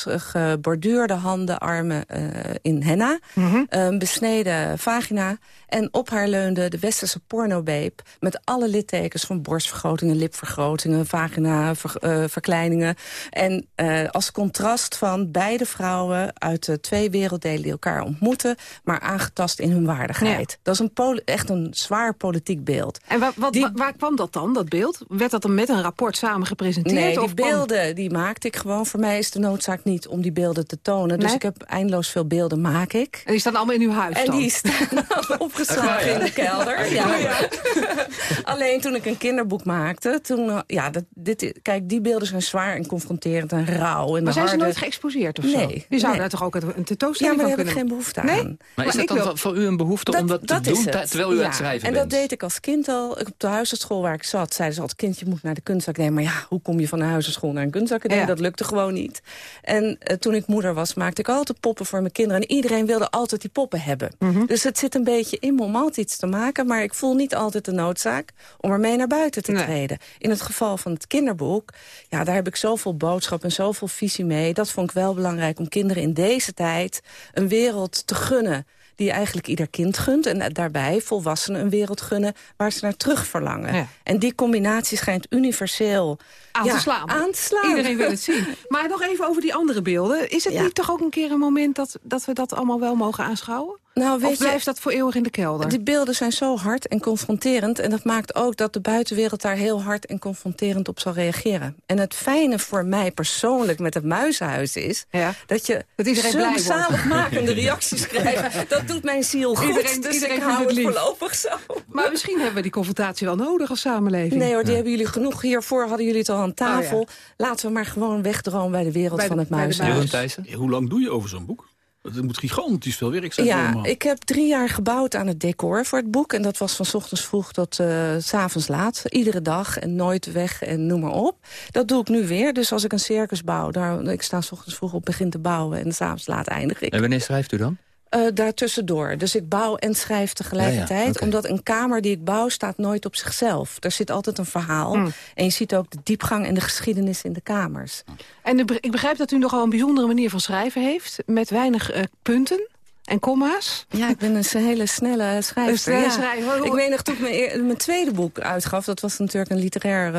[SPEAKER 16] geborduurde handen, armen uh, in henna. Mm -hmm. besneden vagina. En op haar leunde de westerse pornobeep... met alle littekens van borstvergrotingen, lipvergrotingen... vagina, ver, verkleiningen. En als contrast van beide vrouwen uit de twee werelddelen... die elkaar ontmoeten, maar aangetast in hun waardigheid.
[SPEAKER 1] Ja.
[SPEAKER 16] Dat is een echt een zwaar politiek beeld.
[SPEAKER 1] En waar, wat, die, waar kwam dat dan, dat beeld? Werd dat dan met een rapport samen gepresenteerd?
[SPEAKER 16] Nee, die
[SPEAKER 1] of
[SPEAKER 16] beelden die maakte ik gewoon. Voor mij is de noodzaak niet om die beelden te tonen. Dus
[SPEAKER 1] nee?
[SPEAKER 16] ik heb eindeloos veel beelden, maak ik.
[SPEAKER 1] En die staan allemaal in uw huis
[SPEAKER 16] En
[SPEAKER 1] dan?
[SPEAKER 16] die staan opgeslagen in de kelder. Ja. Ja. Alleen toen ik een kinderboek maakte, toen, ja, dat, dit, kijk, die beelden zijn zwaar en confronterend en rauw. En
[SPEAKER 1] maar zijn
[SPEAKER 16] harde...
[SPEAKER 1] ze nooit geëxposeerd of zo?
[SPEAKER 16] Nee.
[SPEAKER 1] Je zou
[SPEAKER 16] nee.
[SPEAKER 1] daar toch ook een tentoonstelling
[SPEAKER 16] ja, maar
[SPEAKER 1] van
[SPEAKER 16] daar
[SPEAKER 1] kunnen?
[SPEAKER 16] heb ik geen behoefte
[SPEAKER 1] nee?
[SPEAKER 16] aan.
[SPEAKER 8] Maar,
[SPEAKER 1] maar
[SPEAKER 8] is dat dan
[SPEAKER 1] wil...
[SPEAKER 8] voor u een behoefte
[SPEAKER 16] dat,
[SPEAKER 8] om dat,
[SPEAKER 16] dat
[SPEAKER 8] te doen
[SPEAKER 16] het.
[SPEAKER 8] terwijl u
[SPEAKER 16] ja.
[SPEAKER 8] aan het schrijven
[SPEAKER 16] en
[SPEAKER 8] bent?
[SPEAKER 16] En dat deed ik als kind al. Op de huisartschool waar ik zat, zeiden ze altijd... kind, je moet naar de kunstacademie. Maar ja, hoe kom je van de huisartschool naar een kunstacademie?
[SPEAKER 1] Ja.
[SPEAKER 16] Dat lukte gewoon niet. En uh, toen ik moeder was, maakte ik altijd poppen voor mijn kinderen. En iedereen wilde altijd die poppen hebben.
[SPEAKER 1] Mhm.
[SPEAKER 16] Mm -hmm. Dus het zit een beetje in me om altijd iets te maken. Maar ik voel niet altijd de noodzaak om ermee naar buiten te
[SPEAKER 1] Nee.
[SPEAKER 16] treden. In het geval van het kinderboek, ja, daar heb ik zoveel boodschap en zoveel visie mee. Dat vond ik wel belangrijk om kinderen in deze tijd een wereld te gunnen die eigenlijk ieder kind gunt. En daarbij volwassenen een wereld gunnen waar ze naar terug verlangen.
[SPEAKER 1] Ja.
[SPEAKER 16] En die combinatie schijnt universeel
[SPEAKER 1] aan,
[SPEAKER 16] ja,
[SPEAKER 1] te slaan.
[SPEAKER 16] aan te slaan.
[SPEAKER 1] Iedereen wil het zien. Maar nog even over die andere beelden. Is het
[SPEAKER 16] Ja.
[SPEAKER 1] niet toch ook een keer een moment dat, dat we dat allemaal wel mogen aanschouwen?
[SPEAKER 16] Nou, weet
[SPEAKER 1] of blijft
[SPEAKER 16] je,
[SPEAKER 1] dat voor eeuwig in de kelder?
[SPEAKER 16] Die beelden zijn zo hard en confronterend. En dat maakt ook dat de buitenwereld daar heel hard en confronterend op zal reageren. En het fijne voor mij persoonlijk met het muizenhuis is...
[SPEAKER 1] Ja.
[SPEAKER 16] dat je
[SPEAKER 1] Dat iedereen blij
[SPEAKER 16] zaligmakende reacties krijgt. Dat doet mijn ziel goed.
[SPEAKER 1] Iedereen-
[SPEAKER 16] dus
[SPEAKER 1] iedereen
[SPEAKER 16] ik hou
[SPEAKER 1] het lief.
[SPEAKER 16] voorlopig zo.
[SPEAKER 1] Maar misschien hebben we die confrontatie wel nodig als samenleving.
[SPEAKER 16] Nee hoor, die hebben jullie genoeg. Hiervoor hadden jullie het al aan tafel.
[SPEAKER 1] Oh,
[SPEAKER 16] Laten we maar gewoon wegdromen bij de wereld
[SPEAKER 1] Bij de-
[SPEAKER 16] van het muizenhuis.
[SPEAKER 13] Hoe lang doe je over zo'n boek? Het moet gigantisch veel werk zijn.
[SPEAKER 16] Ja, ik heb drie jaar gebouwd aan het decor voor het boek. En dat was van 's ochtends vroeg tot uh, s avonds laat. Iedere dag en nooit weg en noem maar op. Dat doe ik nu weer. Dus als ik een circus bouw, daar, ik sta 's ochtends vroeg op, begin te bouwen... en s'avonds laat eindig ik.
[SPEAKER 8] En wanneer schrijft u dan?
[SPEAKER 16] Uh, daartussendoor. Dus ik bouw en schrijf tegelijkertijd.
[SPEAKER 8] Ja, ja, okay.
[SPEAKER 16] Omdat een kamer die ik bouw staat nooit op zichzelf. Er zit altijd een verhaal.
[SPEAKER 1] Hmm.
[SPEAKER 16] En je ziet ook de diepgang en de geschiedenis in de kamers.
[SPEAKER 1] En de- ik begrijp dat u nogal een bijzondere manier van schrijven heeft. Met weinig eh, punten en komma's.
[SPEAKER 16] Ja, ik ben een hele snelle schrijver.
[SPEAKER 1] Een snelle
[SPEAKER 16] ja.
[SPEAKER 1] schrijver. Hoe-
[SPEAKER 16] Ik weet nog, toen ik mijn, mijn tweede boek uitgaf... dat was natuurlijk een literair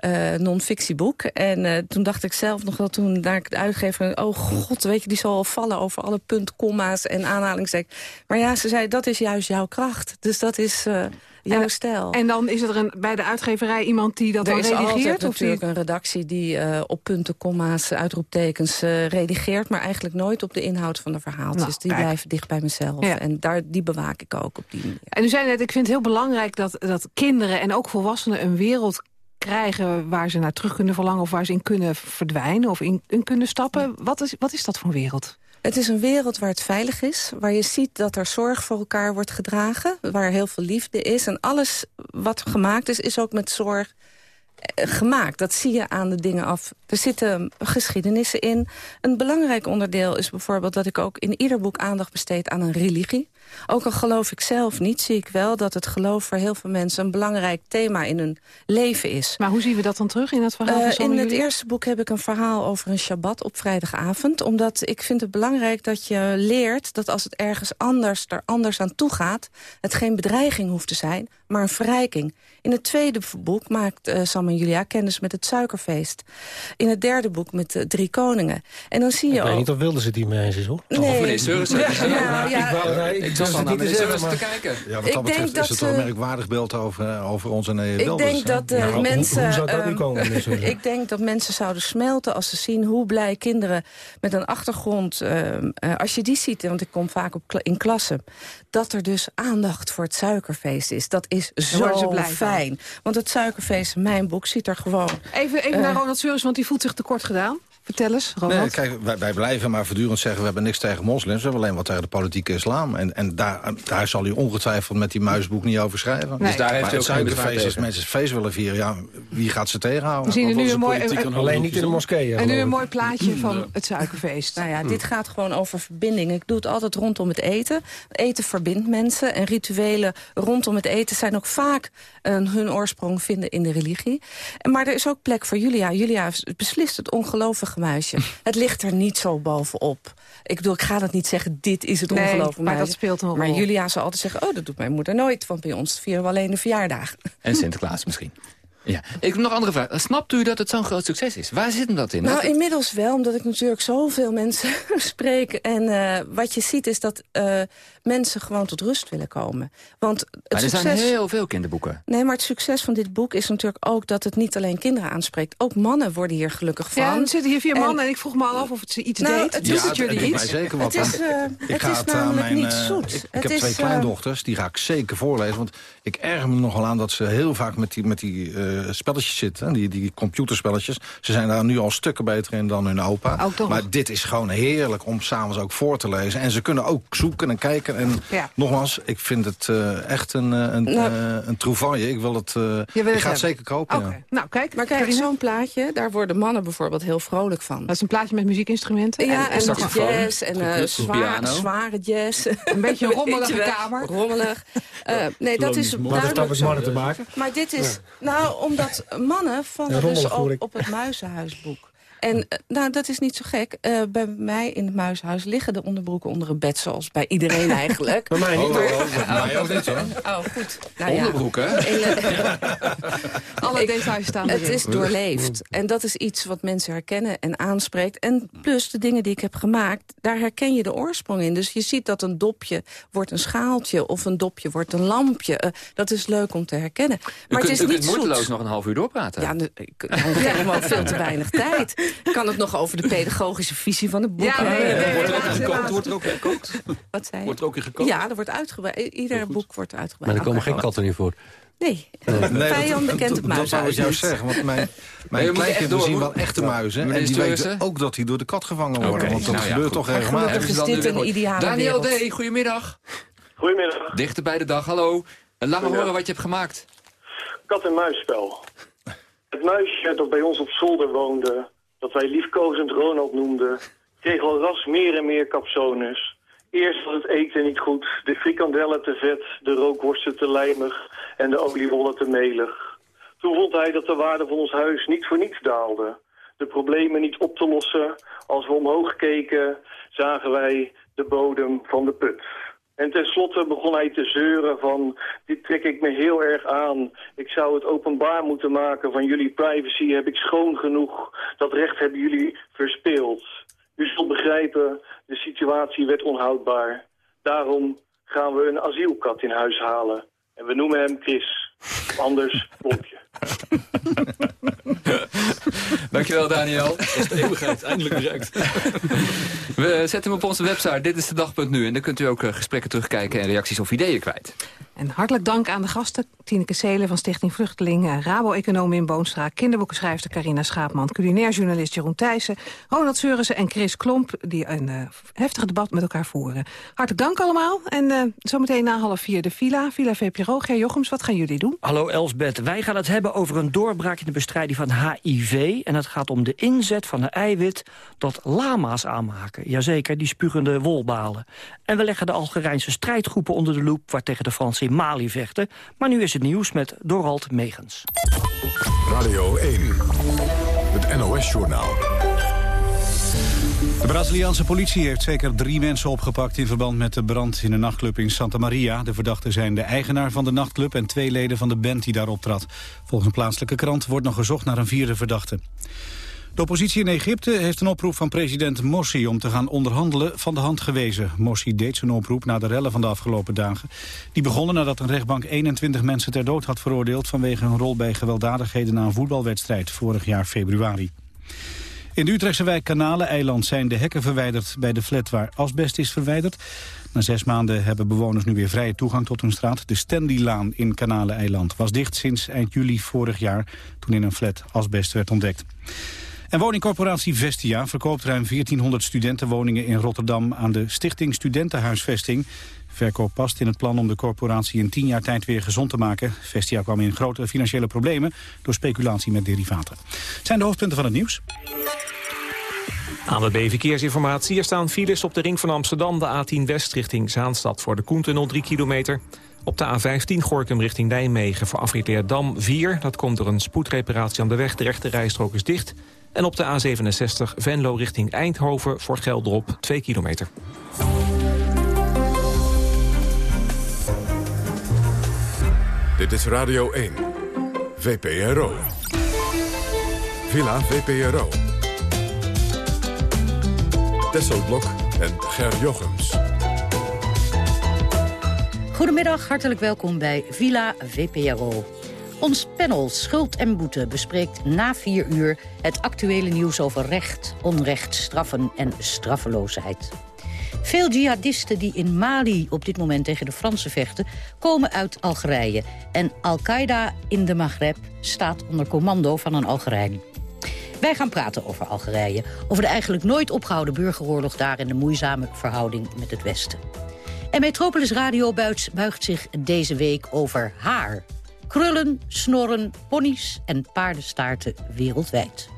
[SPEAKER 16] eh, non-fictieboek. En eh, toen dacht ik zelf nog wel toen naar de uitgever... oh god, weet je, die zal al vallen over alle punt, komma's en aanhalingstekens. Maar ja, ze zei, dat is juist jouw kracht. Dus dat is... eh, jouw
[SPEAKER 1] en,
[SPEAKER 16] stijl.
[SPEAKER 1] En dan is er een, bij de uitgeverij iemand die dat
[SPEAKER 16] er
[SPEAKER 1] dan
[SPEAKER 16] is
[SPEAKER 1] redigeert?
[SPEAKER 16] altijd
[SPEAKER 1] of
[SPEAKER 16] natuurlijk
[SPEAKER 1] die...
[SPEAKER 16] een redactie die uh, op punten, komma's, uitroeptekens uh, redigeert... maar eigenlijk nooit op de inhoud van de verhaaltjes. Nou, die kijk. blijven dicht bij mezelf. Ja. En daar, die bewaak ik ook op die manier.
[SPEAKER 1] En u zei net, ik vind het heel belangrijk dat, dat kinderen en ook volwassenen... een wereld krijgen waar ze naar terug kunnen verlangen... of waar ze in kunnen verdwijnen of in, in kunnen stappen. Wat is, wat is dat voor een wereld?
[SPEAKER 16] Het is een wereld waar het veilig is. Waar je ziet dat er zorg voor elkaar wordt gedragen. Waar heel veel liefde is. En alles wat gemaakt is, is ook met zorg gemaakt. Dat zie je aan de dingen af. Er zitten geschiedenissen in. Een belangrijk onderdeel is bijvoorbeeld dat ik ook in ieder boek aandacht besteed aan een religie. Ook al geloof ik zelf niet, zie ik wel dat het geloof voor heel veel mensen een belangrijk thema in hun leven is.
[SPEAKER 1] Maar hoe zien we dat dan terug in het verhaal?
[SPEAKER 16] Uh, in het eerste boek heb ik een verhaal over een Shabbat op vrijdagavond. Omdat ik vind het belangrijk dat je leert dat als het ergens anders er anders aan toe gaat, het geen bedreiging hoeft te zijn, maar een verrijking. In het tweede boek maakt uh, Sam en Julia kennis met het suikerfeest. In het derde boek met de drie koningen. En dan zie je
[SPEAKER 12] ik
[SPEAKER 16] ook...
[SPEAKER 12] weet niet of wilden ze die is, hoor.
[SPEAKER 16] Nee.
[SPEAKER 8] Of meneer Seurissen.
[SPEAKER 16] Ja, ja, ja.
[SPEAKER 12] Ik, wou, nee, ik,
[SPEAKER 8] meneer Seurissen te kijken.
[SPEAKER 11] Ja, wat dat betreft is het wel een merkwaardig beeld over, over ons en
[SPEAKER 16] Ik denk dat uh,
[SPEAKER 12] nou,
[SPEAKER 16] mensen...
[SPEAKER 12] Hoe, hoe zou dat nu komen,
[SPEAKER 16] uh, Ik denk dat mensen zouden smelten als ze zien hoe blij kinderen met een achtergrond... als je die ziet, want ik kom vaak op, in klassen... dat er dus aandacht voor het suikerfeest is. Dat is zo fijn. Want het suikerfeest in mijn boek ziet er gewoon...
[SPEAKER 1] Even, even naar Ronald Seuris, want die voelt zich tekort gedaan. Vertel eens, Ronald.
[SPEAKER 11] Nee, kijk, wij, wij, blijven maar voortdurend zeggen... we hebben niks tegen moslims, we hebben alleen wat tegen de politieke islam. En, en daar, daar zal u ongetwijfeld met die muisboek niet over schrijven.
[SPEAKER 8] Nee. Dus daar heeft
[SPEAKER 11] maar
[SPEAKER 8] u ook
[SPEAKER 11] het suikerfeest, als mensen feest willen vieren... ja, wie gaat ze tegenhouden?
[SPEAKER 1] We zien er nu een mooi, een,
[SPEAKER 12] alleen niet in de moskeeën.
[SPEAKER 1] En nu een mooi plaatje van het suikerfeest.
[SPEAKER 16] Nou ja, dit gaat gewoon over verbinding. Ik doe het altijd rondom het eten. Eten verbindt mensen. En rituelen rondom het eten zijn ook vaak uh, hun oorsprong vinden in de religie. Maar er is ook plek voor Julia. Julia beslist het ongelovige muisje. Het ligt er niet zo bovenop. Ik bedoel, ik ga dat niet zeggen, dit is het
[SPEAKER 1] nee,
[SPEAKER 16] ongelovige
[SPEAKER 1] maar
[SPEAKER 16] muisje.
[SPEAKER 1] dat speelt een rol.
[SPEAKER 16] Maar Julia zal altijd zeggen, oh, dat doet mijn moeder nooit. Want bij ons vieren we alleen de verjaardag.
[SPEAKER 8] En Sinterklaas misschien. Ja. Ik heb nog een andere vraag. Snapt u dat het zo'n groot succes is? Waar zit hem dat in?
[SPEAKER 16] Nou,
[SPEAKER 8] dat
[SPEAKER 16] inmiddels wel, omdat ik natuurlijk zoveel mensen spreek. En uh, wat je ziet is dat uh, mensen gewoon tot rust willen komen. Want het
[SPEAKER 8] maar er
[SPEAKER 16] succes...
[SPEAKER 8] zijn heel veel kinderboeken.
[SPEAKER 16] Nee, maar het succes van dit boek is natuurlijk ook dat het niet alleen kinderen aanspreekt. Ook mannen worden hier gelukkig van.
[SPEAKER 1] Ja, er zitten hier vier en... mannen en ik vroeg me al af of het ze iets
[SPEAKER 16] nou,
[SPEAKER 1] deed.
[SPEAKER 16] Het
[SPEAKER 1] Doet
[SPEAKER 16] ja,
[SPEAKER 1] het jullie
[SPEAKER 11] het
[SPEAKER 1] iets?
[SPEAKER 11] zeker wat.
[SPEAKER 16] Het is, uh,
[SPEAKER 11] ik
[SPEAKER 16] het is
[SPEAKER 11] het
[SPEAKER 16] namelijk
[SPEAKER 11] mijn,
[SPEAKER 16] niet zoet.
[SPEAKER 11] Ik, heb
[SPEAKER 16] is,
[SPEAKER 11] twee kleindochters, die ga ik zeker voorlezen. Want ik erger me nogal aan dat ze heel vaak met die, met die uh, spelletjes zitten. Die, die computerspelletjes. Ze zijn daar nu al stukken beter in dan hun opa. Maar dit is gewoon heerlijk om s'avonds ook voor te lezen. En ze kunnen ook zoeken en kijken. En ja. nogmaals, ik vind het uh, echt een, een, nou, uh, een trouvaille. Ik wil het, uh, ik ga het, het zeker kopen.
[SPEAKER 1] Okay. Ja. Nou, kijk.
[SPEAKER 16] Maar kijk, zo'n plaatje, daar worden mannen bijvoorbeeld heel vrolijk van.
[SPEAKER 1] Dat is een plaatje met muziekinstrumenten.
[SPEAKER 16] Ja, en, en jazz en zwaar, zware jazz.
[SPEAKER 1] Een beetje een rommelige kamer.
[SPEAKER 16] Rommelig. nee, dat is
[SPEAKER 12] heeft dat met mannen te maken?
[SPEAKER 16] Maar dit is, nou, omdat mannen vallen dus op, op het muizenhuisboek. En nou, dat is niet zo gek. Uh, bij mij in het muishuis liggen de onderbroeken onder een bed, zoals bij iedereen eigenlijk.
[SPEAKER 12] bij mij niet.
[SPEAKER 11] Oh, oh, oh, mij ook niet hoor.
[SPEAKER 16] Oh, goed. Nou,
[SPEAKER 8] onderbroeken,
[SPEAKER 16] ja.
[SPEAKER 1] Alle details staan
[SPEAKER 16] Het is doorleefd. En dat is iets wat mensen herkennen en aanspreekt. En plus de dingen die ik heb gemaakt, daar herken je de oorsprong in. Dus je ziet dat een dopje wordt een schaaltje of een dopje wordt een lampje. Uh, dat is leuk om te herkennen. Maar
[SPEAKER 8] u
[SPEAKER 16] het is niet
[SPEAKER 8] moeiteloos nog een half uur doorpraten.
[SPEAKER 16] Ja, ik heb ook veel te weinig tijd. Kan het nog over de pedagogische visie van het boek
[SPEAKER 1] ja, nee, nee,
[SPEAKER 13] Wordt er ook in gekookt? Wordt er ook in gekookt?
[SPEAKER 16] Wat zei je?
[SPEAKER 13] Wordt er ook in gekookt?
[SPEAKER 16] Ja, er wordt uitgebreid. Ieder boek wordt uitgebreid.
[SPEAKER 14] Maar er komen geen katten in voor.
[SPEAKER 16] Nee, nee vijanden kent het muishuis
[SPEAKER 11] Dat zou ik juist zeggen, want mijn, mijn
[SPEAKER 8] Nee,
[SPEAKER 11] kleinkinderen zien wel echte muizen. En die weten ook dat die door de kat gevangen worden. Want dat
[SPEAKER 8] nou ja,
[SPEAKER 11] gebeurt
[SPEAKER 8] goed.
[SPEAKER 11] toch
[SPEAKER 16] Maar
[SPEAKER 11] regelmatig.
[SPEAKER 16] gelukkig is dit een ideale
[SPEAKER 8] Daniel
[SPEAKER 16] wereld.
[SPEAKER 8] D., goedemiddag.
[SPEAKER 17] Goedemiddag.
[SPEAKER 8] Dichter bij de dag, hallo. Laat me horen wat je hebt gemaakt.
[SPEAKER 17] Kat-en-muisspel. Het muisje dat bij ons op zolder woonde, dat wij liefkozend Ronald noemden, kreeg al ras meer en meer capsones. Eerst was het eten niet goed, de frikandellen te vet, de rookworsten te lijmig en de oliebollen te melig. Toen vond hij dat de waarde van ons huis niet voor niets daalde. De problemen niet op te lossen. Als we omhoog keken, zagen wij de bodem van de put. En tenslotte begon hij te zeuren van, dit trek ik me heel erg aan. Ik zou het openbaar moeten maken van jullie privacy. Heb ik schoon genoeg? Dat recht hebben jullie verspeeld. U zult begrijpen, de situatie werd onhoudbaar. Daarom gaan we een asielkat in huis halen. En we noemen hem Chris. Anders Klompje.
[SPEAKER 8] Dankjewel, Daniel.
[SPEAKER 13] Is de eeuwigheid eindelijk bereikt.
[SPEAKER 8] We zetten hem op onze website, dit is de dag.nu. En dan kunt u ook eh, gesprekken terugkijken en reacties of ideeën kwijt.
[SPEAKER 1] En hartelijk dank aan de gasten. Tineke Seelen van Stichting Vluchteling, eh, Rabo-econoom in Boonstra... kinderboekenschrijfster Carina Schaapman, culinair journalist Jeroen Thijssen... Ronald Seurissen en Chris Klomp, die een uh, heftig debat met elkaar voeren. Hartelijk dank allemaal. En uh, zometeen na half vier de Villa, Villa VPRO. Ger Jochems, wat gaan jullie doen?
[SPEAKER 18] Hallo Elsbeth, wij gaan het hebben over een doorbraak in de bestrijding van HIV. En het gaat om de inzet van een eiwit dat lama's aanmaken. Jazeker, die spugende wolbalen. En we leggen de Algerijnse strijdgroepen onder de loep... waar tegen de Fransen in Mali vechten. Maar nu is het nieuws met Dorald Megens.
[SPEAKER 2] Radio 1, het NOS-journaal.
[SPEAKER 3] De Braziliaanse politie heeft zeker drie mensen opgepakt... in verband met de brand in een nachtclub in Santa Maria. De verdachten zijn de eigenaar van de nachtclub... en twee leden van de band die daar optrad. Volgens een plaatselijke krant wordt nog gezocht naar een vierde verdachte. De oppositie in Egypte heeft een oproep van president Morsi om te gaan onderhandelen van de hand gewezen. Morsi deed zijn oproep na de rellen van de afgelopen dagen. Die begonnen nadat een rechtbank 21 mensen ter dood had veroordeeld vanwege hun rol bij gewelddadigheden na een voetbalwedstrijd vorig jaar februari. In de Utrechtse wijk Kanalen-eiland zijn de hekken verwijderd bij de flat waar asbest is verwijderd. Na zes maanden hebben bewoners nu weer vrije toegang tot hun straat. De Stendilaan in Kanalen-eiland was dicht sinds eind juli vorig jaar toen in een flat asbest werd ontdekt. En woningcorporatie Vestia verkoopt ruim 1400 studentenwoningen in Rotterdam aan de Stichting Studentenhuisvesting. Verkoop past in het plan om de corporatie in tien jaar tijd weer gezond te maken. Vestia kwam in grote financiële problemen door speculatie met derivaten. Het zijn de hoofdpunten van het nieuws.
[SPEAKER 4] Aan de B-verkeersinformatie. Er staan files op de ring van Amsterdam, de A10 West richting Zaanstad voor de Koentunnel 3 kilometer. Op de A15 Gorkum richting Nijmegen voor afrit Dam 4. Dat komt door een spoedreparatie aan de weg. De rechte rijstrook is dicht. En op de A67 Venlo richting Eindhoven voor Geldrop 2 kilometer.
[SPEAKER 2] Dit is Radio 1. VPRO. Villa VPRO. Tesselblok en Ger Jochems.
[SPEAKER 19] Goedemiddag, hartelijk welkom bij Villa VPRO. Ons panel Schuld en Boete bespreekt na vier uur... het actuele nieuws over recht, onrecht, straffen en straffeloosheid. Veel jihadisten die in Mali op dit moment tegen de Fransen vechten... komen uit Algerije. En Al-Qaeda in de Maghreb staat onder commando van een Algerijn. Wij gaan praten over Algerije. Over de eigenlijk nooit opgehouden burgeroorlog daar... en de moeizame verhouding met het Westen. En Metropolis Radio buigt zich deze week over haar. Krullen, snorren, ponies en paardenstaarten wereldwijd.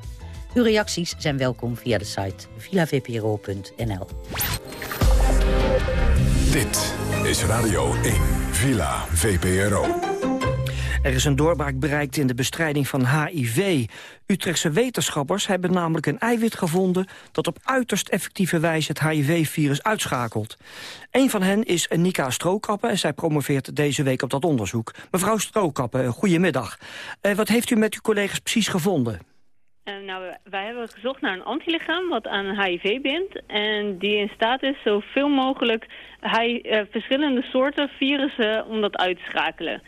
[SPEAKER 19] Uw reacties zijn welkom via de site villavpro.nl.
[SPEAKER 2] Dit is Radio 1, Villa VPRO.
[SPEAKER 18] Er is een doorbraak bereikt in de bestrijding van HIV. Utrechtse wetenschappers hebben namelijk een eiwit gevonden... dat op uiterst effectieve wijze het HIV-virus uitschakelt. Een van hen is Nika Strookappen en zij promoveert deze week op dat onderzoek. Mevrouw Strookappen, goedemiddag. Uh, wat heeft u met uw collega's precies gevonden?
[SPEAKER 20] Nou, wij hebben gezocht naar een antilichaam wat aan HIV bindt... en die in staat is zoveel mogelijk uh, verschillende soorten virussen om dat uit te schakelen.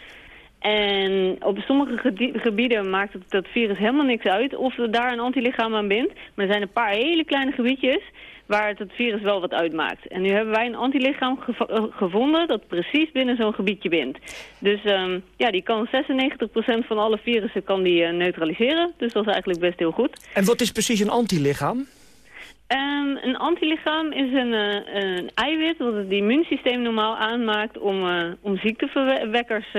[SPEAKER 20] En op sommige gebieden maakt het dat virus helemaal niks uit of er daar een antilichaam aan bindt. Maar er zijn een paar hele kleine gebiedjes waar het, het virus wel wat uitmaakt. En nu hebben wij een antilichaam eh, gevonden dat precies binnen zo'n gebiedje bindt. Dus um, ja, die kan 96% van alle virussen kan die, uh, neutraliseren. Dus dat is eigenlijk best heel goed.
[SPEAKER 18] En wat is precies een antilichaam?
[SPEAKER 20] Um, een antilichaam is een, uh, een, eiwit dat het immuunsysteem normaal aanmaakt om, uh, om ziekteverwekkers uh,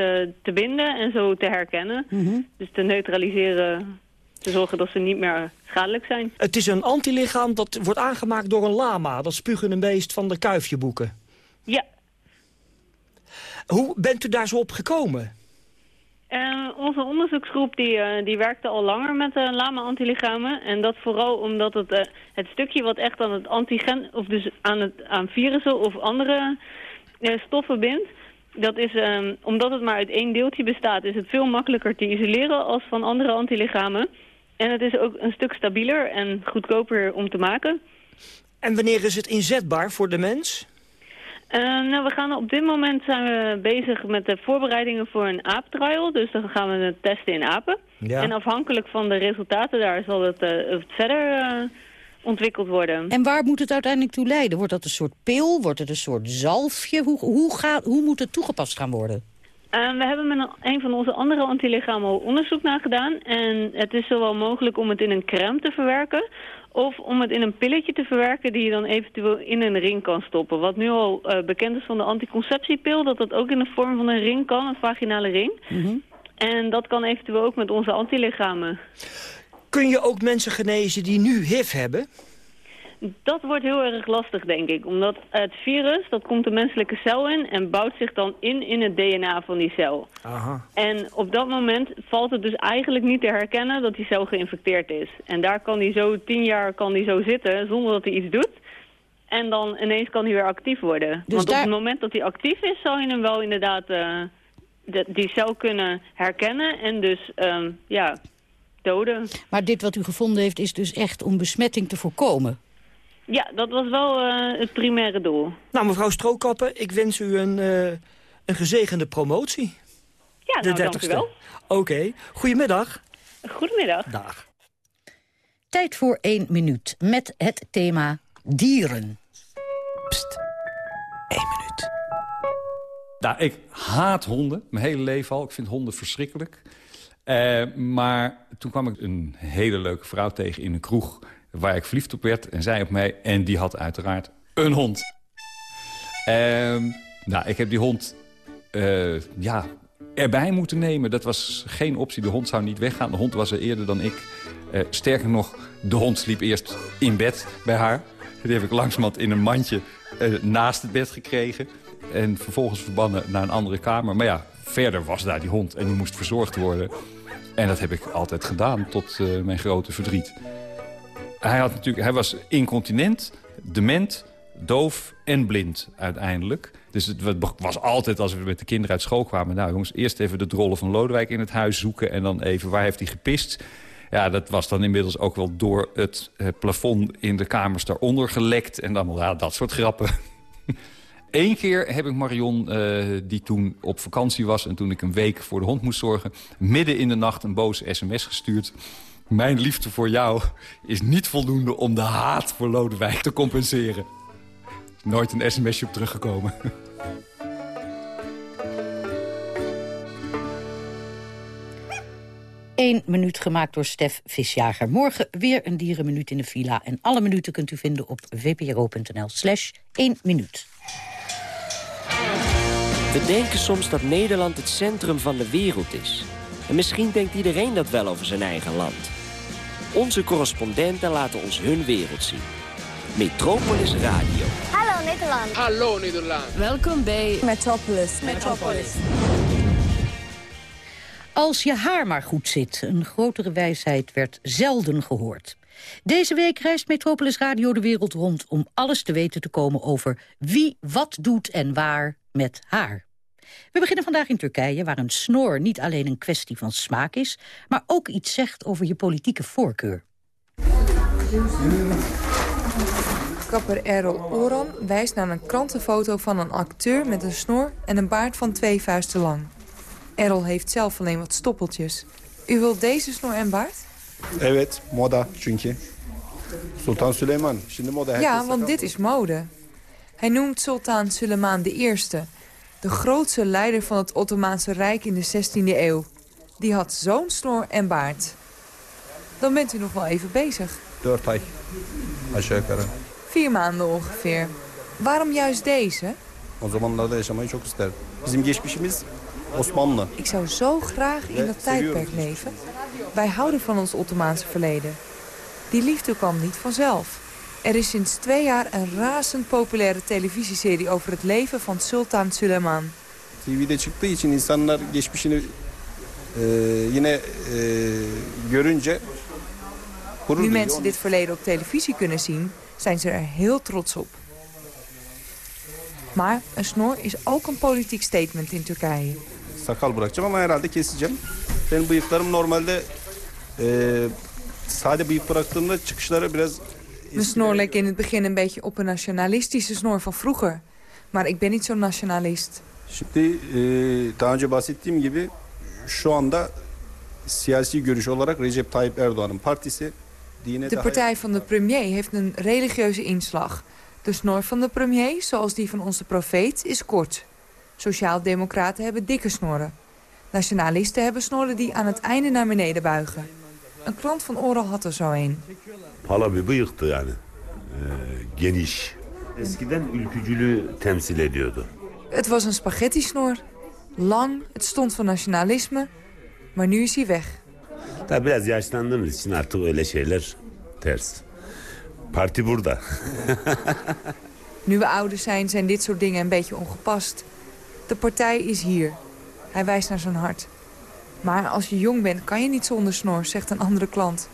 [SPEAKER 20] te binden en zo te herkennen. Mm -hmm. Dus te neutraliseren, te zorgen dat ze niet meer schadelijk zijn.
[SPEAKER 18] Het is een antilichaam dat wordt aangemaakt door een lama, dat spugende beest van de kuifjeboeken.
[SPEAKER 20] Ja.
[SPEAKER 18] Hoe bent u daar zo op gekomen?
[SPEAKER 20] Uh, onze onderzoeksgroep die, uh, die werkte al langer met uh, lama-antilichamen. En dat vooral omdat het, het stukje wat echt aan het antigen, of dus aan, het, aan virussen of andere stoffen bindt. Dat is, um, omdat het maar uit één deeltje bestaat, is het veel makkelijker te isoleren als van andere antilichamen. En het is ook een stuk stabieler en goedkoper om te maken.
[SPEAKER 18] En wanneer is het inzetbaar voor de mens?
[SPEAKER 20] Uh, nou, we gaan op dit moment zijn we bezig met de voorbereidingen voor een aaptrial. Dus dan gaan we het testen in apen. Ja. En afhankelijk van de resultaten daar zal het, uh, verder uh, ontwikkeld worden.
[SPEAKER 19] En waar moet het uiteindelijk toe leiden? Wordt dat een soort pil? Wordt het een soort zalfje? Hoe, hoe, gaat, hoe moet het toegepast gaan worden?
[SPEAKER 20] Uh, we hebben met een, van onze andere antilichamen onderzoek naar gedaan. En het is zowel mogelijk om het in een crème te verwerken... Of om het in een pilletje te verwerken die je dan eventueel in een ring kan stoppen. Wat nu al uh, bekend is van de anticonceptiepil, dat dat ook in de vorm van een ring kan, een vaginale ring. Mm -hmm. En dat kan eventueel ook met onze antilichamen.
[SPEAKER 18] Kun je ook mensen genezen die nu HIV hebben?
[SPEAKER 20] Dat wordt heel erg lastig, denk ik. Omdat het virus, dat komt de menselijke cel in... en bouwt zich dan in in het DNA van die cel. Aha. En op dat moment valt het dus eigenlijk niet te herkennen... dat die cel geïnfecteerd is. En daar kan die zo tien jaar kan die zo zitten zonder dat hij iets doet. En dan ineens kan hij weer actief worden. Dus Want op het moment dat hij actief is... zal je hem wel inderdaad uh, de, die cel kunnen herkennen... en dus um, ja, doden.
[SPEAKER 19] Maar dit wat u gevonden heeft is dus echt om besmetting te voorkomen?
[SPEAKER 20] Ja, dat was wel uh, het primaire doel.
[SPEAKER 18] Nou, mevrouw Strookappen, ik wens u een, uh, een gezegende promotie.
[SPEAKER 20] Ja, nou, dank u wel.
[SPEAKER 18] Oké, okay. goedemiddag.
[SPEAKER 20] Goedemiddag.
[SPEAKER 18] Dag.
[SPEAKER 19] Tijd voor één minuut met het thema dieren.
[SPEAKER 21] Pst, één minuut. Nou, ik haat honden, mijn hele leven al. Ik vind honden verschrikkelijk. Uh, maar toen kwam ik een hele leuke vrouw tegen in een kroeg waar ik verliefd op werd. En zij op mij. En die had uiteraard een hond. Um, nou, ik heb die hond uh, ja, erbij moeten nemen. Dat was geen optie. De hond zou niet weggaan. De hond was er eerder dan ik. Uh, sterker nog, de hond sliep eerst in bed bij haar. Die heb ik langzamerhand in een mandje uh, naast het bed gekregen. En vervolgens verbannen naar een andere kamer. Maar ja, verder was daar die hond en die moest verzorgd worden. En dat heb ik altijd gedaan, tot mijn grote verdriet hij, had natuurlijk, hij was incontinent, dement, doof en blind uiteindelijk. Dus het was altijd als we met de kinderen uit school kwamen... nou jongens, eerst even de drollen van Lodewijk in het huis zoeken... en dan even waar heeft hij gepist... Ja, dat was dan inmiddels ook wel door het eh, plafond in de kamers daaronder gelekt. En dan ja, dat soort grappen. Eén keer heb ik Marion, uh, die toen op vakantie was... en toen ik een week voor de hond moest zorgen... midden in de nacht een boze sms gestuurd mijn liefde voor jou is niet voldoende om de haat voor Lodewijk te compenseren. Nooit een sms'je op teruggekomen.
[SPEAKER 19] Eén minuut gemaakt door Stef Visjager. Morgen weer een dierenminuut in de villa. En alle minuten kunt u vinden op vpro.nl slash 1 minuut.
[SPEAKER 22] We denken soms dat Nederland het centrum van de wereld is. En misschien denkt iedereen dat wel over zijn eigen land. Onze correspondenten laten ons hun wereld zien. Metropolis Radio.
[SPEAKER 23] Hallo Nederland.
[SPEAKER 24] Hallo Nederland.
[SPEAKER 23] Welkom bij Metropolis. Metropolis.
[SPEAKER 19] Als je haar maar goed zit, een grotere wijsheid werd zelden gehoord. Deze week reist Metropolis Radio de wereld rond om alles te weten te komen over wie wat doet en waar met haar. We beginnen vandaag in Turkije, waar een snor niet alleen een kwestie van smaak is... maar ook iets zegt over je politieke voorkeur.
[SPEAKER 25] Kapper Errol Oran wijst naar een krantenfoto van een acteur met een snor en een baard van twee vuisten lang. Errol heeft zelf alleen wat stoppeltjes. U wilt deze snor en baard?
[SPEAKER 26] Evet, moda çünkü. Sultan Süleyman. Şimdi moda
[SPEAKER 25] Ja, want dit is mode. Hij noemt Sultan Süleyman de Eerste, de grootste leider van het Ottomaanse Rijk in de 16e eeuw. Die had zo'n snor en baard. Dan bent u nog wel even bezig. Vier maanden ongeveer. Waarom juist deze?
[SPEAKER 26] O zamanlarda yaşamayı çok isterdim. Bizim geçmişimiz Osmanlı.
[SPEAKER 25] Ik zou zo graag in dat tijdperk leven. Wij houden van ons Ottomaanse verleden. Die liefde kwam niet vanzelf. Er is sinds twee jaar een razend populaire televisieserie over het leven van Sultan Süleyman.
[SPEAKER 26] TV'de çıktığı için insanlar geçmişini e, yine e, görünce
[SPEAKER 25] Nu mensen dit verleden op televisie kunnen zien, zijn ze er heel trots op. Maar een snor is ook een politiek statement in Turkije.
[SPEAKER 26] Sakal bırakacağım ama herhalde keseceğim. Benim bıyıklarım normalde e, sade bıyık bıraktığımda çıkışları biraz
[SPEAKER 25] mijn snor leek in het begin een beetje op een nationalistische snor van vroeger. Maar ik ben niet zo'n nationalist.
[SPEAKER 26] Şimdi e, daha önce bahsettiğim gibi şu anda siyasi görüş olarak Recep Tayyip Erdoğan'ın partisi dine
[SPEAKER 25] De partij van de premier heeft een religieuze inslag. De snor van de premier, zoals die van onze profeet, is kort. Sociaaldemocraten hebben dikke snorren. Nationalisten hebben snorren die aan het einde naar beneden buigen. Een klant van Oral had er zo een.
[SPEAKER 27] Pala bir bıyıktı yani. Ee, geniş. Eskiden ülkücülüğü temsil ediyordu.
[SPEAKER 25] Het was een spaghetti-snor. Lang, het stond voor nationalisme. Maar nu is hij weg.
[SPEAKER 27] Tabii biraz yaşlandığımız için artık öyle şeyler ters. Parti burada.
[SPEAKER 25] Nu we ouder zijn, zijn dit soort dingen een beetje ongepast. De partij is hier. Hij wijst naar zijn hart. Maar als je jong bent, kan je niet zonder snor, zegt een andere klant.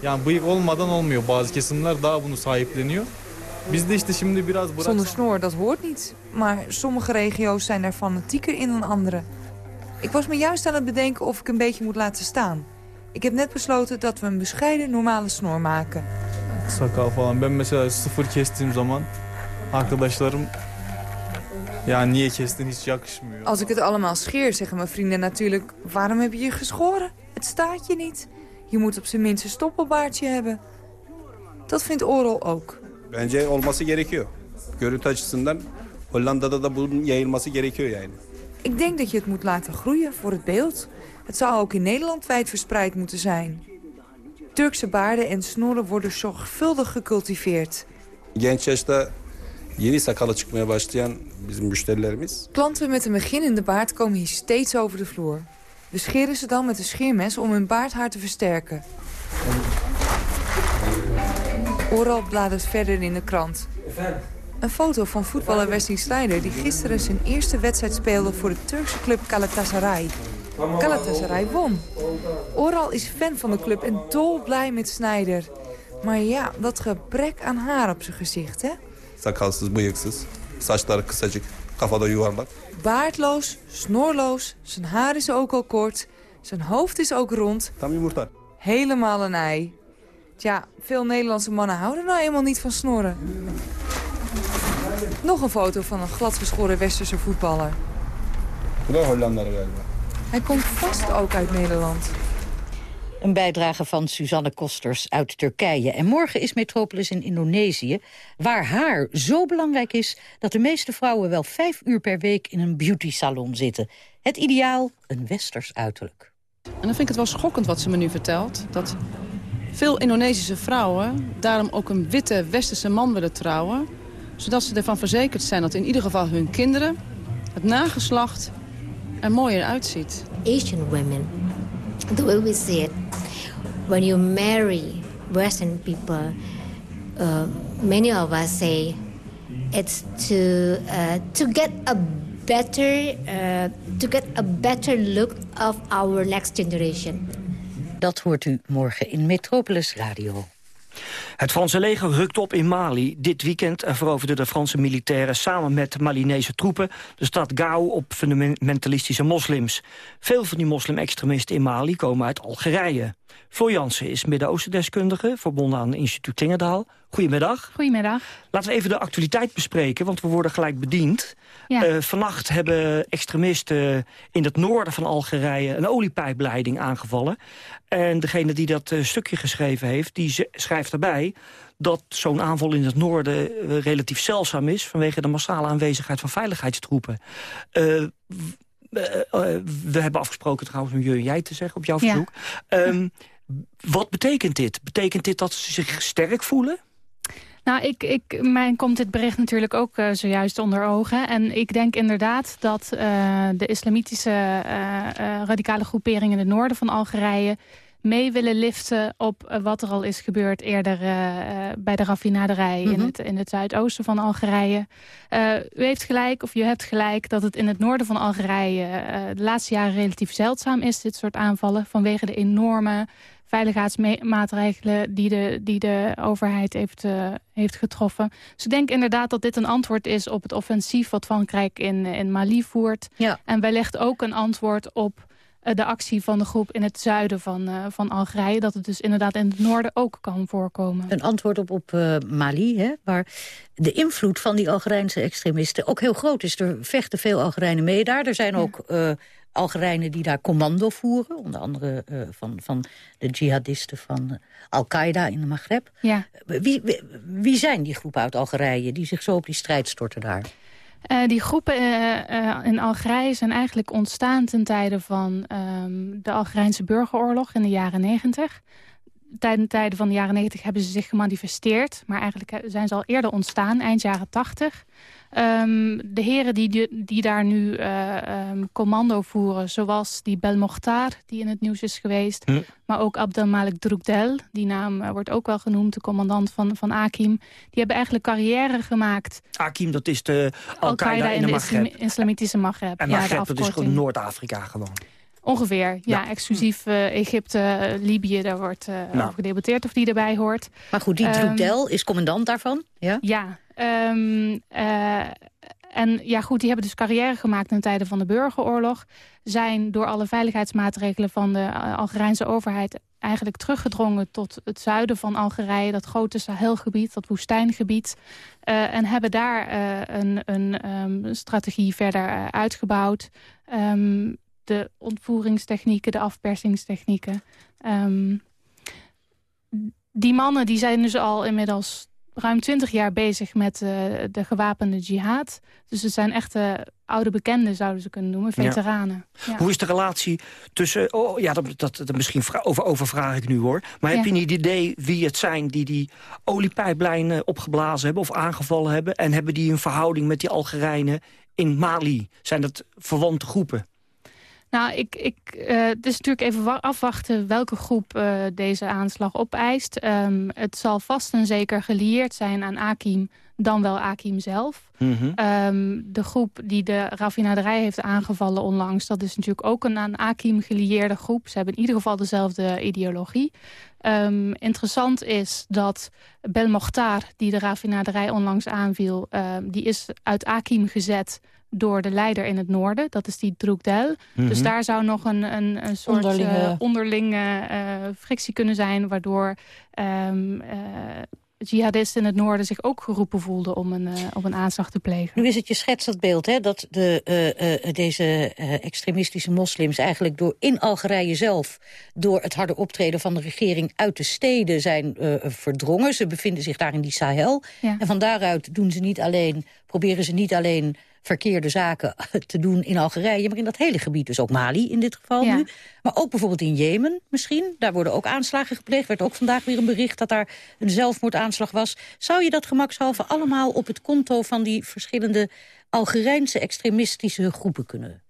[SPEAKER 28] Yani bıyık olmadan olmuyor. Bazı kesimler daha bunu sahipleniyor. Biz de işte şimdi biraz.
[SPEAKER 25] Zonder snor, dat hoort niet. Maar sommige regio's zijn er fanatieker in dan andere. Ik was me juist aan het bedenken of ik een beetje moet laten staan. Ik heb net besloten dat we een bescheiden normale snor maken.
[SPEAKER 28] Sakal falan. Ben mesela sıfır kestiğim zaman arkadaşlarım... Ja, kestin hiç yakışmıyor.
[SPEAKER 25] Als ik het allemaal scheer, zeggen mijn vrienden natuurlijk... waarom heb je je geschoren? Het staat je niet. Je moet op zijn minst een stoppelbaardje hebben. Dat vindt Oral ook.
[SPEAKER 26] Bence olması gerekiyor. Görüntü açısından Hollanda'da da bunun yayılması gerekiyor yani.
[SPEAKER 25] Ik denk dat je het moet laten groeien voor het beeld. Het zou ook in Nederland wijd verspreid moeten zijn. Turkse baarden en snorren worden zorgvuldig gecultiveerd.
[SPEAKER 26] Genç yaşta yeni sakala çıkmaya başlayan bizim müşterilerimiz...
[SPEAKER 25] Klanten met een beginnende baard komen hier steeds over de vloer. We scheren ze dan met een scheermes om hun baardhaar te versterken. Oral bladert verder in de krant. Een foto van voetballer Wesley Sneijder... die gisteren zijn eerste wedstrijd speelde voor de Turkse club Galatasaray. Galatasaray won. Oral is fan van de club en dolblij met Sneijder. Maar ja, dat gebrek aan haar op zijn gezicht, hè?
[SPEAKER 26] Sakalsız, bıyıksız, saçları kısacık, kafada yuvarlak.
[SPEAKER 25] Baardloos, snorloos, zijn haar is ook al kort, zijn hoofd is ook rond.
[SPEAKER 26] Tam yumurta.
[SPEAKER 25] Helemaal een ei. Tja, veel Nederlandse mannen houden nou eenmaal niet van snorren. Nog een foto van een gladgeschoren westerse voetballer. Hij komt vast ook uit Nederland.
[SPEAKER 19] Een bijdrage van Suzanne Kosters uit Turkije. En morgen is Metropolis in Indonesië, waar haar zo belangrijk is... dat de meeste vrouwen wel vijf uur per week in een beautysalon zitten. Het ideaal, een westers uiterlijk.
[SPEAKER 29] En dan vind ik het wel schokkend wat ze me nu vertelt. Dat veel Indonesische vrouwen daarom ook een witte westerse man willen trouwen. Zodat ze ervan verzekerd zijn dat in ieder geval hun kinderen, het nageslacht, er mooier uitziet.
[SPEAKER 23] Asian women, the way we see it, when you marry Western people, uh, many of us say it's to uh, to get a better uh, to get a better look of our next generation.
[SPEAKER 19] Dat hoort u morgen in Metropolis Radio.
[SPEAKER 18] Het Franse leger rukt op in Mali. Dit weekend veroverden de Franse militairen samen met Malinese troepen... de stad Gao op fundamentalistische moslims. Veel van die moslim-extremisten in Mali komen uit Algerije. Floor Jansen is Midden-Oosten-deskundige, verbonden aan instituut Tingendaal. Goedemiddag.
[SPEAKER 30] Goedemiddag.
[SPEAKER 18] Laten we even de actualiteit bespreken, want we worden gelijk bediend.
[SPEAKER 30] Ja.
[SPEAKER 18] Uh, vannacht hebben extremisten in het noorden van Algerije... een oliepijpleiding aangevallen. En degene die dat uh, stukje geschreven heeft, die schrijft erbij... dat zo'n aanval in het noorden uh, relatief zeldzaam is... vanwege de massale aanwezigheid van veiligheidstroepen. We hebben afgesproken trouwens om je en jij te zeggen op jouw verzoek. Ja. Um, wat betekent dit? Betekent dit dat ze zich sterk voelen?
[SPEAKER 30] Nou, ik, ik, mij komt dit bericht natuurlijk ook uh, zojuist onder ogen. En ik denk inderdaad dat uh, de islamitische uh, radicale groeperingen in het noorden van Algerije mee willen liften op wat er al is gebeurd eerder bij de raffinaderij mm -hmm. in, het, in het zuidoosten van Algerije. u heeft gelijk, of je hebt gelijk, dat het in het noorden van Algerije de laatste jaren relatief zeldzaam is, dit soort aanvallen, vanwege de enorme veiligheidsmaatregelen die de, die de overheid heeft, uh, heeft getroffen. Dus ik denk inderdaad dat dit een antwoord is op het offensief wat Frankrijk in, in Mali voert.
[SPEAKER 19] Ja.
[SPEAKER 30] En wellicht ook een antwoord op de actie van de groep in het zuiden van, van Algerije... dat het dus inderdaad in het noorden ook kan voorkomen.
[SPEAKER 19] Een antwoord op, op Mali, hè, waar de invloed van die Algerijnse extremisten ook heel groot is. Er vechten veel Algerijnen mee daar. Er zijn ook Algerijnen die daar commando voeren. Onder andere van, van de jihadisten van Al-Qaeda in de Maghreb.
[SPEAKER 30] Ja.
[SPEAKER 19] Wie, wie, wie, zijn die groepen uit Algerije die zich zo op die strijd storten daar?
[SPEAKER 30] Uh, die groepen in Algerije zijn eigenlijk ontstaan ten tijde van um, de Algerijnse burgeroorlog in de jaren negentig. Tijdens tijden van de jaren negentig hebben ze zich gemanifesteerd. Maar eigenlijk zijn ze al eerder ontstaan, eind jaren tachtig. Um, de heren die, die daar nu uh, um, commando voeren, zoals die Belmokhtar, die in het nieuws is geweest. Hm. Maar ook Abdelmalek Droukdel, die naam uh, wordt ook wel genoemd, de commandant van, van Akim. Die hebben eigenlijk carrière gemaakt.
[SPEAKER 18] Akim, dat is de Al-Qaeda
[SPEAKER 30] Al
[SPEAKER 18] in de,
[SPEAKER 30] Maghreb. de islamitische Maghreb.
[SPEAKER 18] En Maghreb, ja, dat is gewoon Noord-Afrika gewoon.
[SPEAKER 30] Ongeveer, ja. ja exclusief uh, Egypte, Libië, daar wordt uh, nou. over gedebatteerd of die erbij hoort.
[SPEAKER 19] Maar goed, die um, Droukdel is commandant daarvan? Ja,
[SPEAKER 30] ja Um, uh, en ja, goed, die hebben dus carrière gemaakt in tijden van de burgeroorlog. Zijn door alle veiligheidsmaatregelen van de Algerijnse overheid eigenlijk teruggedrongen tot het zuiden van Algerije. Dat grote Sahelgebied, dat woestijngebied. Uh, en hebben daar een, een um, strategie verder uitgebouwd. Um, de ontvoeringstechnieken, de afpersingstechnieken. Die mannen die zijn dus al inmiddels ruim twintig jaar bezig met uh, de gewapende jihad. Dus het zijn echte oude bekenden, zouden ze kunnen noemen, veteranen.
[SPEAKER 18] Ja. Ja. Hoe is de relatie tussen... Oh, ja, dat, dat, dat misschien over, overvraag ik nu hoor. Maar heb je niet idee wie het zijn die die oliepijplijnen opgeblazen hebben... of aangevallen hebben? En hebben die een verhouding met die Algerijnen in Mali? Zijn dat verwante groepen?
[SPEAKER 30] Nou, ik, ik, uh, het is natuurlijk even afwachten welke groep uh, deze aanslag opeist. Um, het zal vast en zeker gelieerd zijn aan Akim dan wel Akim zelf. Mm -hmm. um, de groep die de raffinaderij heeft aangevallen onlangs... dat is natuurlijk ook een aan Akim gelieerde groep. Ze hebben in ieder geval dezelfde ideologie. Um, interessant is dat Belmokhtar, die de raffinaderij onlangs aanviel... die is uit Akim gezet door de leider in het noorden. Dat is die Droukdel. Mm -hmm. Dus daar zou nog een, een, een soort onderlinge, uh, onderlinge uh, frictie kunnen zijn... waardoor um, uh, jihadisten in het noorden zich ook geroepen voelden... om een, om een aanslag te plegen.
[SPEAKER 19] Nu is het je schets dat beeld, hè, dat de, deze extremistische moslims... eigenlijk door in Algerije zelf... door het harde optreden van de regering uit de steden zijn verdrongen. Ze bevinden zich daar in die Sahel. Ja. En van daaruit doen ze niet alleen, proberen ze niet alleen verkeerde zaken te doen in Algerije... maar in dat hele gebied, dus ook Mali in dit geval ja. nu. Maar ook bijvoorbeeld in Jemen misschien. Daar worden ook aanslagen gepleegd. werd ook vandaag weer een bericht dat daar een zelfmoordaanslag was. Zou je dat gemakshalve allemaal op het konto van die verschillende... Algerijnse extremistische groepen kunnen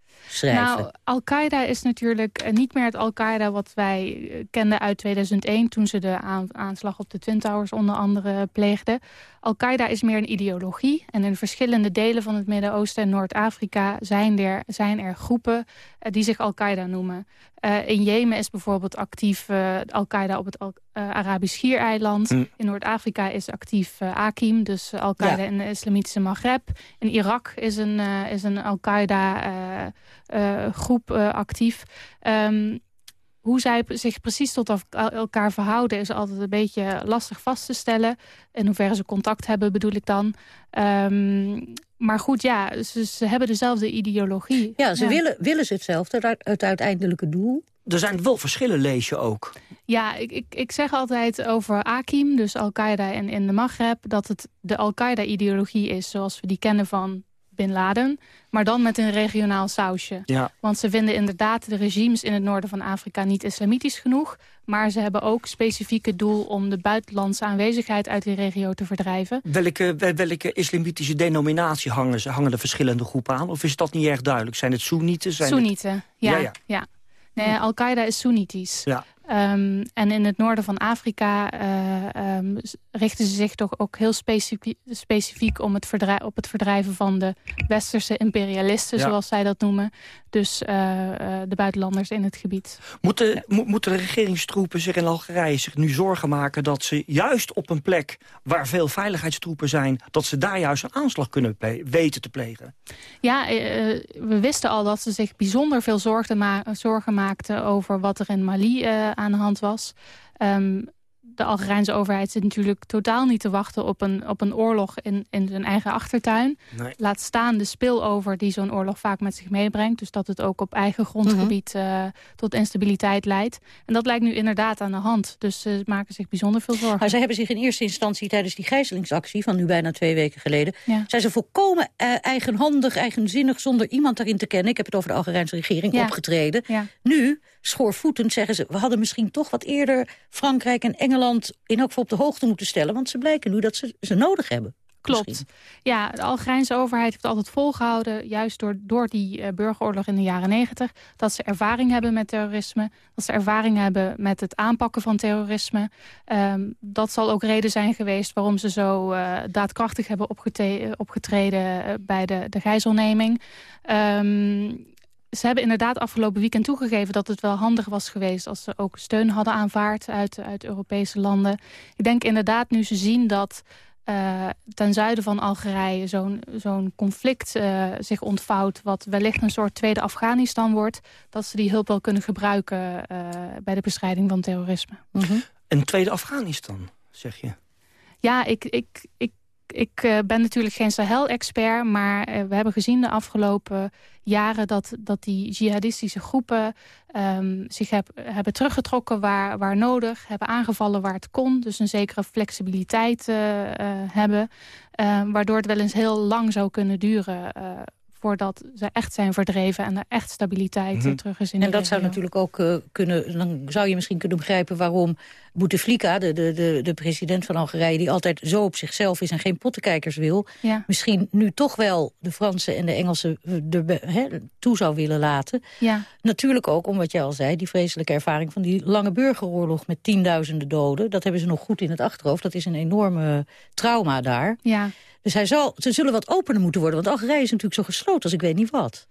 [SPEAKER 30] Nou, Al-Qaeda is natuurlijk niet meer het Al-Qaeda wat wij kenden uit 2001... toen ze de aanslag op de Twin Towers onder andere pleegden. Al-Qaeda is meer een ideologie. En in verschillende delen van het Midden-Oosten en Noord-Afrika... Zijn er, zijn er groepen uh, die zich Al-Qaeda noemen. Uh, in Jemen is bijvoorbeeld actief uh, Al-Qaeda op het Al Arabisch Schiereiland. Mm. In Noord-Afrika is actief Akim, dus Al-Qaeda ja. in de islamitische Maghreb. In Irak is een, is een Al-Qaeda groep actief. Um, hoe zij zich precies tot elkaar verhouden is altijd een beetje lastig vast te stellen. In hoeverre ze contact hebben bedoel ik dan. Um, maar goed, ja, ze, ze, hebben dezelfde ideologie.
[SPEAKER 19] Ja, ze ja. Willen, willen ze hetzelfde, het uiteindelijke doel.
[SPEAKER 18] Er zijn wel verschillen, lees je ook.
[SPEAKER 30] Ja, ik, ik, ik zeg altijd over Akim, dus Al-Qaeda en in de Maghreb... dat het de Al-Qaeda-ideologie is zoals we die kennen van Bin Laden, maar dan met een regionaal sausje.
[SPEAKER 18] Ja.
[SPEAKER 30] Want ze vinden inderdaad de regimes in het noorden van Afrika niet islamitisch genoeg, maar ze hebben ook specifiek het doel om de buitenlandse aanwezigheid uit die regio te verdrijven.
[SPEAKER 18] Welke, welke islamitische denominatie hangen, ze, hangen de verschillende groepen aan? Of is dat niet erg duidelijk? Zijn het Soenieten? Zijn
[SPEAKER 30] Soenieten,
[SPEAKER 18] het...
[SPEAKER 30] ja, ja, ja. Nee, Al-Qaeda is Soenitisch.
[SPEAKER 18] Ja.
[SPEAKER 30] Um, en in het noorden van Afrika uh, um, richten ze zich toch ook heel specifiek, specifiek om het op het verdrijven van de westerse imperialisten, zoals zij dat noemen. Dus de buitenlanders in het gebied.
[SPEAKER 18] Moeten, moeten de regeringstroepen zich in Algerije zich nu zorgen maken dat ze juist op een plek waar veel veiligheidstroepen zijn, dat ze daar juist een aanslag kunnen weten te plegen?
[SPEAKER 30] Ja, we wisten al dat ze zich bijzonder veel zorgen, ma zorgen maakten over wat er in Mali aan de hand was. Um, de Algerijnse overheid zit natuurlijk totaal niet te wachten op een, op een oorlog in, in zijn eigen achtertuin. Laat staan de spillover die zo'n oorlog vaak met zich meebrengt. Dus dat het ook op eigen grondgebied uh, tot instabiliteit leidt. En dat lijkt nu inderdaad aan de hand. Dus ze maken zich bijzonder veel zorgen.
[SPEAKER 19] Maar ze hebben zich in eerste instantie tijdens die gijzelingsactie van nu bijna twee weken geleden... zijn ze volkomen uh, eigenhandig, eigenzinnig, zonder iemand daarin te kennen... ik heb het over de Algerijnse regering, ja. opgetreden. Nu schoorvoetend zeggen ze... we hadden misschien toch wat eerder Frankrijk en Engeland... in elk geval op de hoogte moeten stellen... want ze blijken nu dat ze ze nodig hebben.
[SPEAKER 30] Klopt. Ja, de Algerijnse overheid heeft altijd volgehouden... juist door, door die uh, burgeroorlog in de jaren negentig... dat ze ervaring hebben met terrorisme. Dat ze ervaring hebben met het aanpakken van terrorisme. Um, dat zal ook reden zijn geweest waarom ze zo uh, daadkrachtig hebben opgetreden... Uh, bij de, de gijzelneming. Um, ze hebben inderdaad afgelopen weekend toegegeven dat het wel handig was geweest... als ze ook steun hadden aanvaard uit, uit Europese landen. Ik denk inderdaad nu ze zien dat uh, ten zuiden van Algerije zo'n zo'n conflict uh, zich ontvouwt... wat wellicht een soort tweede Afghanistan wordt... dat ze die hulp wel kunnen gebruiken uh, bij de bestrijding van terrorisme.
[SPEAKER 18] Mm -hmm. Een tweede Afghanistan, zeg je?
[SPEAKER 30] Ja, ik, ik, ik ik uh, ben natuurlijk geen Sahel-expert... maar uh, we hebben gezien de afgelopen jaren... dat, dat die jihadistische groepen um, zich heb, hebben teruggetrokken waar, waar nodig... hebben aangevallen waar het kon, dus een zekere flexibiliteit uh, hebben... waardoor het wel eens heel lang zou kunnen duren voordat ze echt zijn verdreven en er echt stabiliteit mm terug is in
[SPEAKER 19] En dat zou natuurlijk ook uh, kunnen, dan zou je misschien kunnen begrijpen waarom Bouteflika, de, de, de, de president van Algerije, die altijd zo op zichzelf is en geen pottenkijkers wil,
[SPEAKER 30] ja.
[SPEAKER 19] misschien nu toch wel de Fransen en de Engelsen er he, toe zou willen laten.
[SPEAKER 30] Ja.
[SPEAKER 19] Natuurlijk ook, omdat je al zei, die vreselijke ervaring van die lange burgeroorlog met tienduizenden doden. Dat hebben ze nog goed in het achterhoofd. Dat is een enorme trauma daar.
[SPEAKER 30] Ja.
[SPEAKER 19] Dus hij zal, ze zullen wat opener moeten worden. Want Algerije is natuurlijk zo gesloten als ik weet niet wat.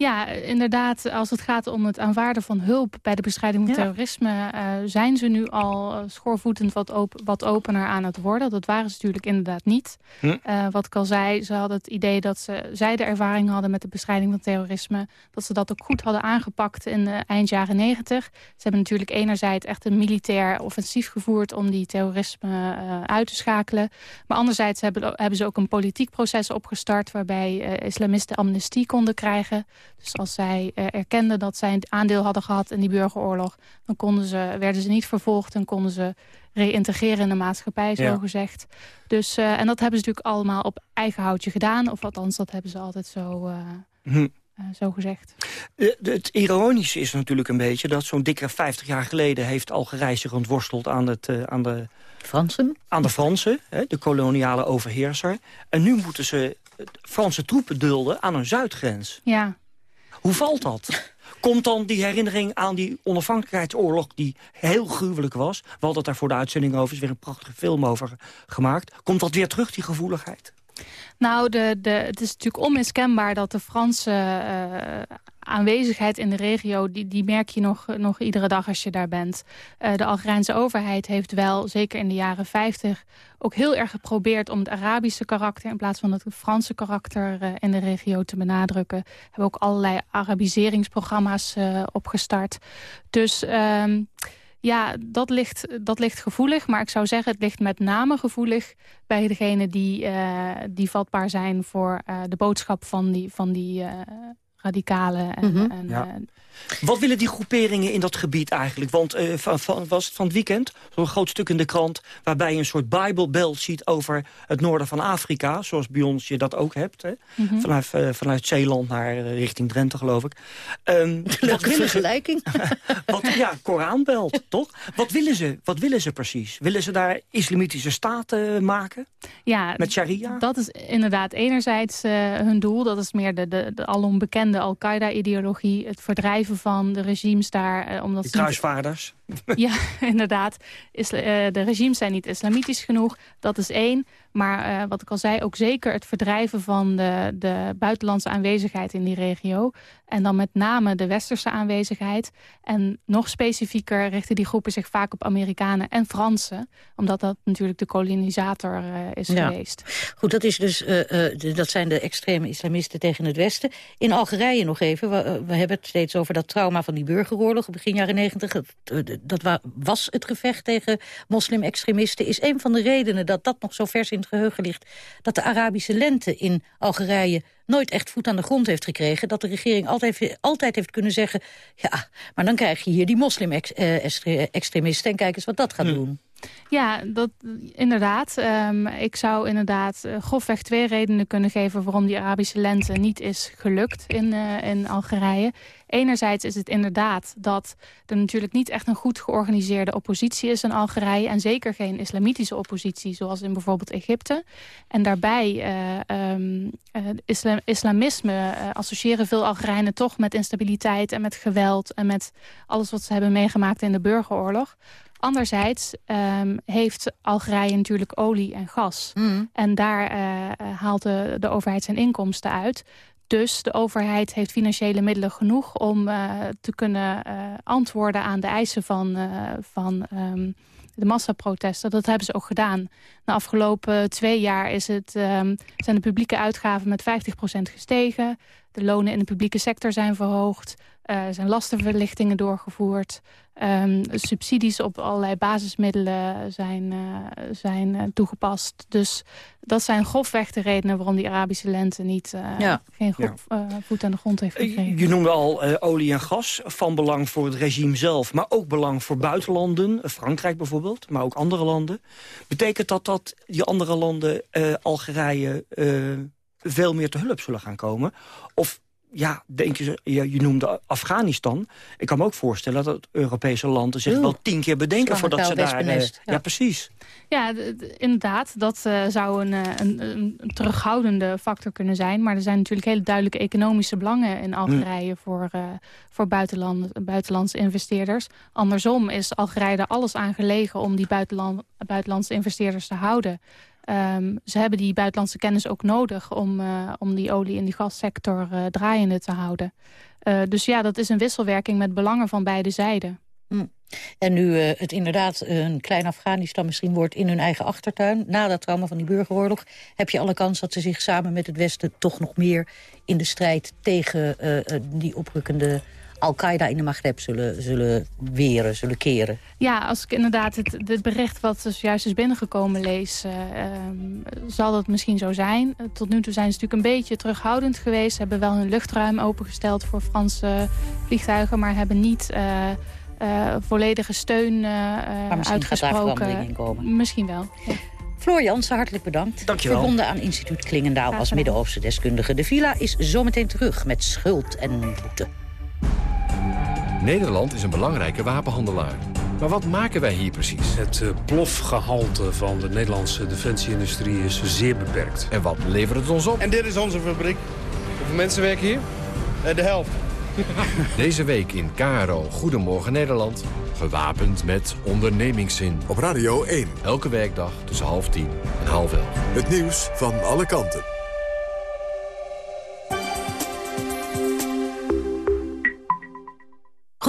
[SPEAKER 30] Ja, inderdaad, als het gaat om het aanvaarden van hulp bij de bestrijding van ja. terrorisme... Uh, zijn ze nu al uh, schoorvoetend wat, op, wat opener aan het worden. Dat waren ze natuurlijk inderdaad niet. Hm. Uh, wat ik al zei, ze hadden het idee dat ze, zij de ervaring hadden met de bestrijding van terrorisme. Dat ze dat ook goed hadden aangepakt in de eind jaren negentig. Ze hebben natuurlijk enerzijds echt een militair offensief gevoerd... om die terrorisme uit te schakelen. Maar anderzijds hebben, hebben ze ook een politiek proces opgestart... waarbij islamisten amnestie konden krijgen... Dus als zij uh, erkenden dat zij een aandeel hadden gehad in die burgeroorlog... dan konden ze, werden ze niet vervolgd en konden ze reïntegreren in de maatschappij, zo gezegd. Dus, uh, en dat hebben ze natuurlijk allemaal op eigen houtje gedaan. Of althans, dat hebben ze altijd zo... Uh, hm. zo gezegd.
[SPEAKER 18] het ironische is natuurlijk een beetje dat zo'n dikke 50 jaar geleden... heeft Algerije zich ontworsteld aan, het, aan de...
[SPEAKER 19] Fransen?
[SPEAKER 18] Aan de Fransen, de koloniale overheerser. En nu moeten ze Franse troepen dulden aan een zuidgrens.
[SPEAKER 30] Ja.
[SPEAKER 18] Hoe valt dat? Komt dan die herinnering aan die onafhankelijkheidsoorlog... die heel gruwelijk was? We hadden daar voor de uitzending over. is weer een prachtige film over gemaakt. Komt dat weer terug, die gevoeligheid?
[SPEAKER 30] Nou, de, de, het is natuurlijk onmiskenbaar dat de Franse uh, aanwezigheid in de regio... Die, die merk je nog, nog iedere dag als je daar bent. Uh, de Algerijnse overheid heeft wel, zeker in de jaren 50... ook heel erg geprobeerd om het Arabische karakter... in plaats van het Franse karakter uh, in de regio te benadrukken. Hebben ook allerlei Arabiseringsprogramma's opgestart. Dus... Um, ja, dat ligt, dat ligt gevoelig. Maar ik zou zeggen, het ligt met name gevoelig bij degenen die, die vatbaar zijn voor de boodschap van die, van die radicalen. En,
[SPEAKER 18] mm -hmm. en, ja. Wat willen die groeperingen in dat gebied eigenlijk? Want uh, van, van, was het van het weekend zo'n groot stuk in de krant... waarbij je een soort Bijbelbelt ziet over het noorden van Afrika... zoals bij ons je dat ook hebt. Hè? Mm -hmm. vanuit, uh, vanuit Zeeland naar uh, richting Drenthe, geloof ik.
[SPEAKER 19] Um, Leuke vergelijking.
[SPEAKER 18] wat, ja, Koranbelt, toch? Wat willen, ze, wat willen ze precies? Willen ze daar islamitische staten maken?
[SPEAKER 30] Ja,
[SPEAKER 18] Met sharia?
[SPEAKER 30] Dat is inderdaad enerzijds hun doel. Dat is meer de, de, de alom bekende Al-Qaeda-ideologie. Het verdrijven van de regimes daar.
[SPEAKER 18] omdat die kruisvaarders?
[SPEAKER 30] Ja, inderdaad. Isla uh, de regimes zijn niet islamitisch genoeg. Dat is één. Maar uh, wat ik al zei, ook zeker het verdrijven van de, de buitenlandse aanwezigheid in die regio. En dan met name de westerse aanwezigheid. En nog specifieker richten die groepen zich vaak op Amerikanen en Fransen. Omdat dat natuurlijk de kolonisator uh, is ja. geweest.
[SPEAKER 19] Goed, dat, is dus, de, dat zijn de extreme islamisten tegen het Westen. In Algerije nog even. We, we hebben het steeds over dat trauma van die burgeroorlog begin jaren negentig. Dat was het gevecht tegen moslim-extremisten. Is een van de redenen dat dat nog zo vers in het geheugen ligt... dat de Arabische lente in Algerije nooit echt voet aan de grond heeft gekregen. Dat de regering altijd, altijd heeft kunnen zeggen... ja, maar dan krijg je hier die moslim-extremisten... en kijk eens wat dat gaat doen.
[SPEAKER 30] Ja, dat, inderdaad. Um, ik zou inderdaad uh, grofweg twee redenen kunnen geven... waarom die Arabische lente niet is gelukt in, uh, in Algerije. Enerzijds is het inderdaad dat er natuurlijk niet echt een goed georganiseerde oppositie is in Algerije. En zeker geen islamitische oppositie zoals in bijvoorbeeld Egypte. En daarbij uh, um, islam, islamisme associëren veel Algerijnen toch met instabiliteit en met geweld. En met alles wat ze hebben meegemaakt in de burgeroorlog. Anderzijds um, heeft Algerije natuurlijk olie en gas. Mm. En daar uh, haalt de, de overheid zijn inkomsten uit. Dus de overheid heeft financiële middelen genoeg om uh, te kunnen uh, antwoorden aan de eisen van, van um, de massaprotesten. Dat hebben ze ook gedaan. De afgelopen twee jaar is het, um, zijn de publieke uitgaven met 50% gestegen. De lonen in de publieke sector zijn verhoogd. Er uh, zijn lastenverlichtingen doorgevoerd. Um, subsidies op allerlei basismiddelen zijn, uh, zijn uh, toegepast. Dus dat zijn grofweg de redenen waarom die Arabische lente niet ja. geen ja. voet aan de grond heeft gekregen.
[SPEAKER 18] Je noemde al olie en gas van belang voor het regime zelf, maar ook belang voor buitenlanden. Frankrijk bijvoorbeeld, maar ook andere landen. Betekent dat dat die andere landen, Algerije, veel meer te hulp zullen gaan komen? Of ja, denk je, je, je noemde Afghanistan. Ik kan me ook voorstellen dat Europese landen zich wel tien keer bedenken... voordat ze daar... Uh, ja. precies.
[SPEAKER 30] Ja, inderdaad. Dat uh, zou een, een, een, terughoudende factor kunnen zijn. Maar er zijn natuurlijk hele duidelijke economische belangen in Algerije... Hm. voor, uh, voor buitenland, buitenlandse investeerders. Andersom is Algerije er alles aan gelegen... om die buitenland, buitenlandse investeerders te houden. Um, ze hebben die buitenlandse kennis ook nodig om, uh, om die olie- en die gassector uh, draaiende te houden. Uh, dus ja, dat is een wisselwerking met belangen van beide zijden.
[SPEAKER 19] Mm. En nu het inderdaad een klein Afghanistan misschien wordt in hun eigen achtertuin... na dat trauma van die burgeroorlog... heb je alle kans dat ze zich samen met het Westen toch nog meer... in de strijd tegen die oprukkende al-Qaeda in de Maghreb zullen, zullen weren, zullen keren.
[SPEAKER 30] Ja, als ik inderdaad het, het bericht wat dus juist is binnengekomen lees... Uh, um, zal dat misschien zo zijn. Tot nu toe zijn ze natuurlijk een beetje terughoudend geweest. Ze hebben wel hun luchtruim opengesteld voor Franse vliegtuigen... maar hebben niet... Uh, uh, volledige steun uh, misschien uitgesproken.
[SPEAKER 19] Gaat daar komen.
[SPEAKER 30] Misschien wel. Ja.
[SPEAKER 19] Floor Jansen, hartelijk bedankt.
[SPEAKER 18] Dankjewel.
[SPEAKER 19] Verbonden aan instituut Klingendaal als Midden-Oosten deskundige. De villa is zometeen terug met schuld en boete.
[SPEAKER 31] Nederland is een belangrijke wapenhandelaar. Maar wat maken wij hier precies?
[SPEAKER 32] Het uh, plofgehalte van de Nederlandse defensieindustrie is zeer beperkt.
[SPEAKER 31] En wat levert het ons op?
[SPEAKER 33] En dit is onze fabriek.
[SPEAKER 32] Hoeveel mensen werken hier?
[SPEAKER 33] Uh, de helft.
[SPEAKER 31] Deze week in KRO Goedemorgen Nederland. Gewapend met ondernemingszin.
[SPEAKER 2] Op Radio 1.
[SPEAKER 31] Elke werkdag tussen half tien en half elf.
[SPEAKER 2] Het nieuws van alle kanten.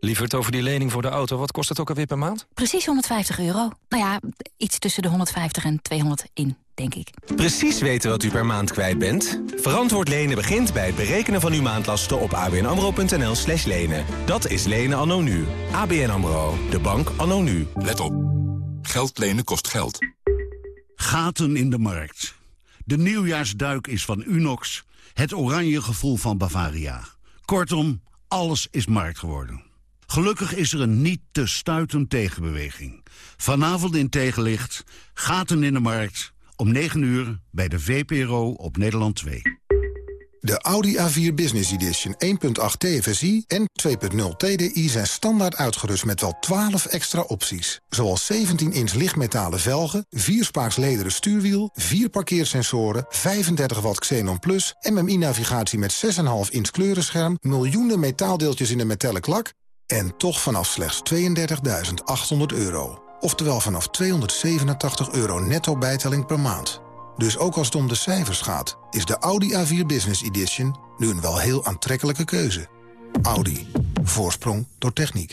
[SPEAKER 34] Lieverd, over die lening voor de auto, wat kost het ook alweer per maand?
[SPEAKER 35] Precies 150 euro. Nou ja, iets tussen de 150 en 200 in denk ik.
[SPEAKER 36] Precies weten wat u per maand kwijt bent? Verantwoord lenen begint bij het berekenen van uw maandlasten op abnamro.nl slash lenen. Dat is lenen anno nu. ABN AMRO, de bank anno nu.
[SPEAKER 2] Let op. Geld lenen kost geld.
[SPEAKER 37] Gaten in de markt. De nieuwjaarsduik is van Unox. Het oranje gevoel van Bavaria. Kortom, alles is markt geworden. Gelukkig is er een niet te stuitend tegenbeweging. Vanavond in tegenlicht, gaten in de markt om 9 uur bij de VPRO op Nederland 2.
[SPEAKER 38] De Audi A4 Business Edition 1.8 TFSI en 2.0 TDI zijn standaard uitgerust met wel 12 extra opties. Zoals 17-inch lichtmetalen velgen, 4-spaaks lederen stuurwiel, 4 parkeersensoren, 35 watt Xenon Plus, MMI-navigatie met 6,5 inch kleurenscherm, miljoenen metaaldeeltjes in de metallic lak en toch vanaf slechts 32.800 euro. Oftewel vanaf 287 euro netto bijtelling per maand. Dus ook als het om de cijfers gaat, is de Audi A4 Business Edition nu een wel heel aantrekkelijke keuze. Audi. Voorsprong door techniek.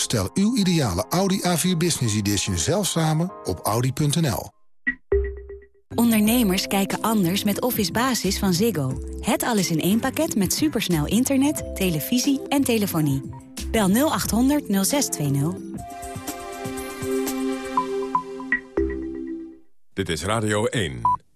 [SPEAKER 38] Stel uw ideale Audi A4 Business Edition zelf samen op audi.nl.
[SPEAKER 39] Ondernemers kijken anders met Office Basis van Ziggo. Het alles in één pakket met supersnel internet, televisie en telefonie. Bel 0800 0620.
[SPEAKER 2] Dit is Radio 1.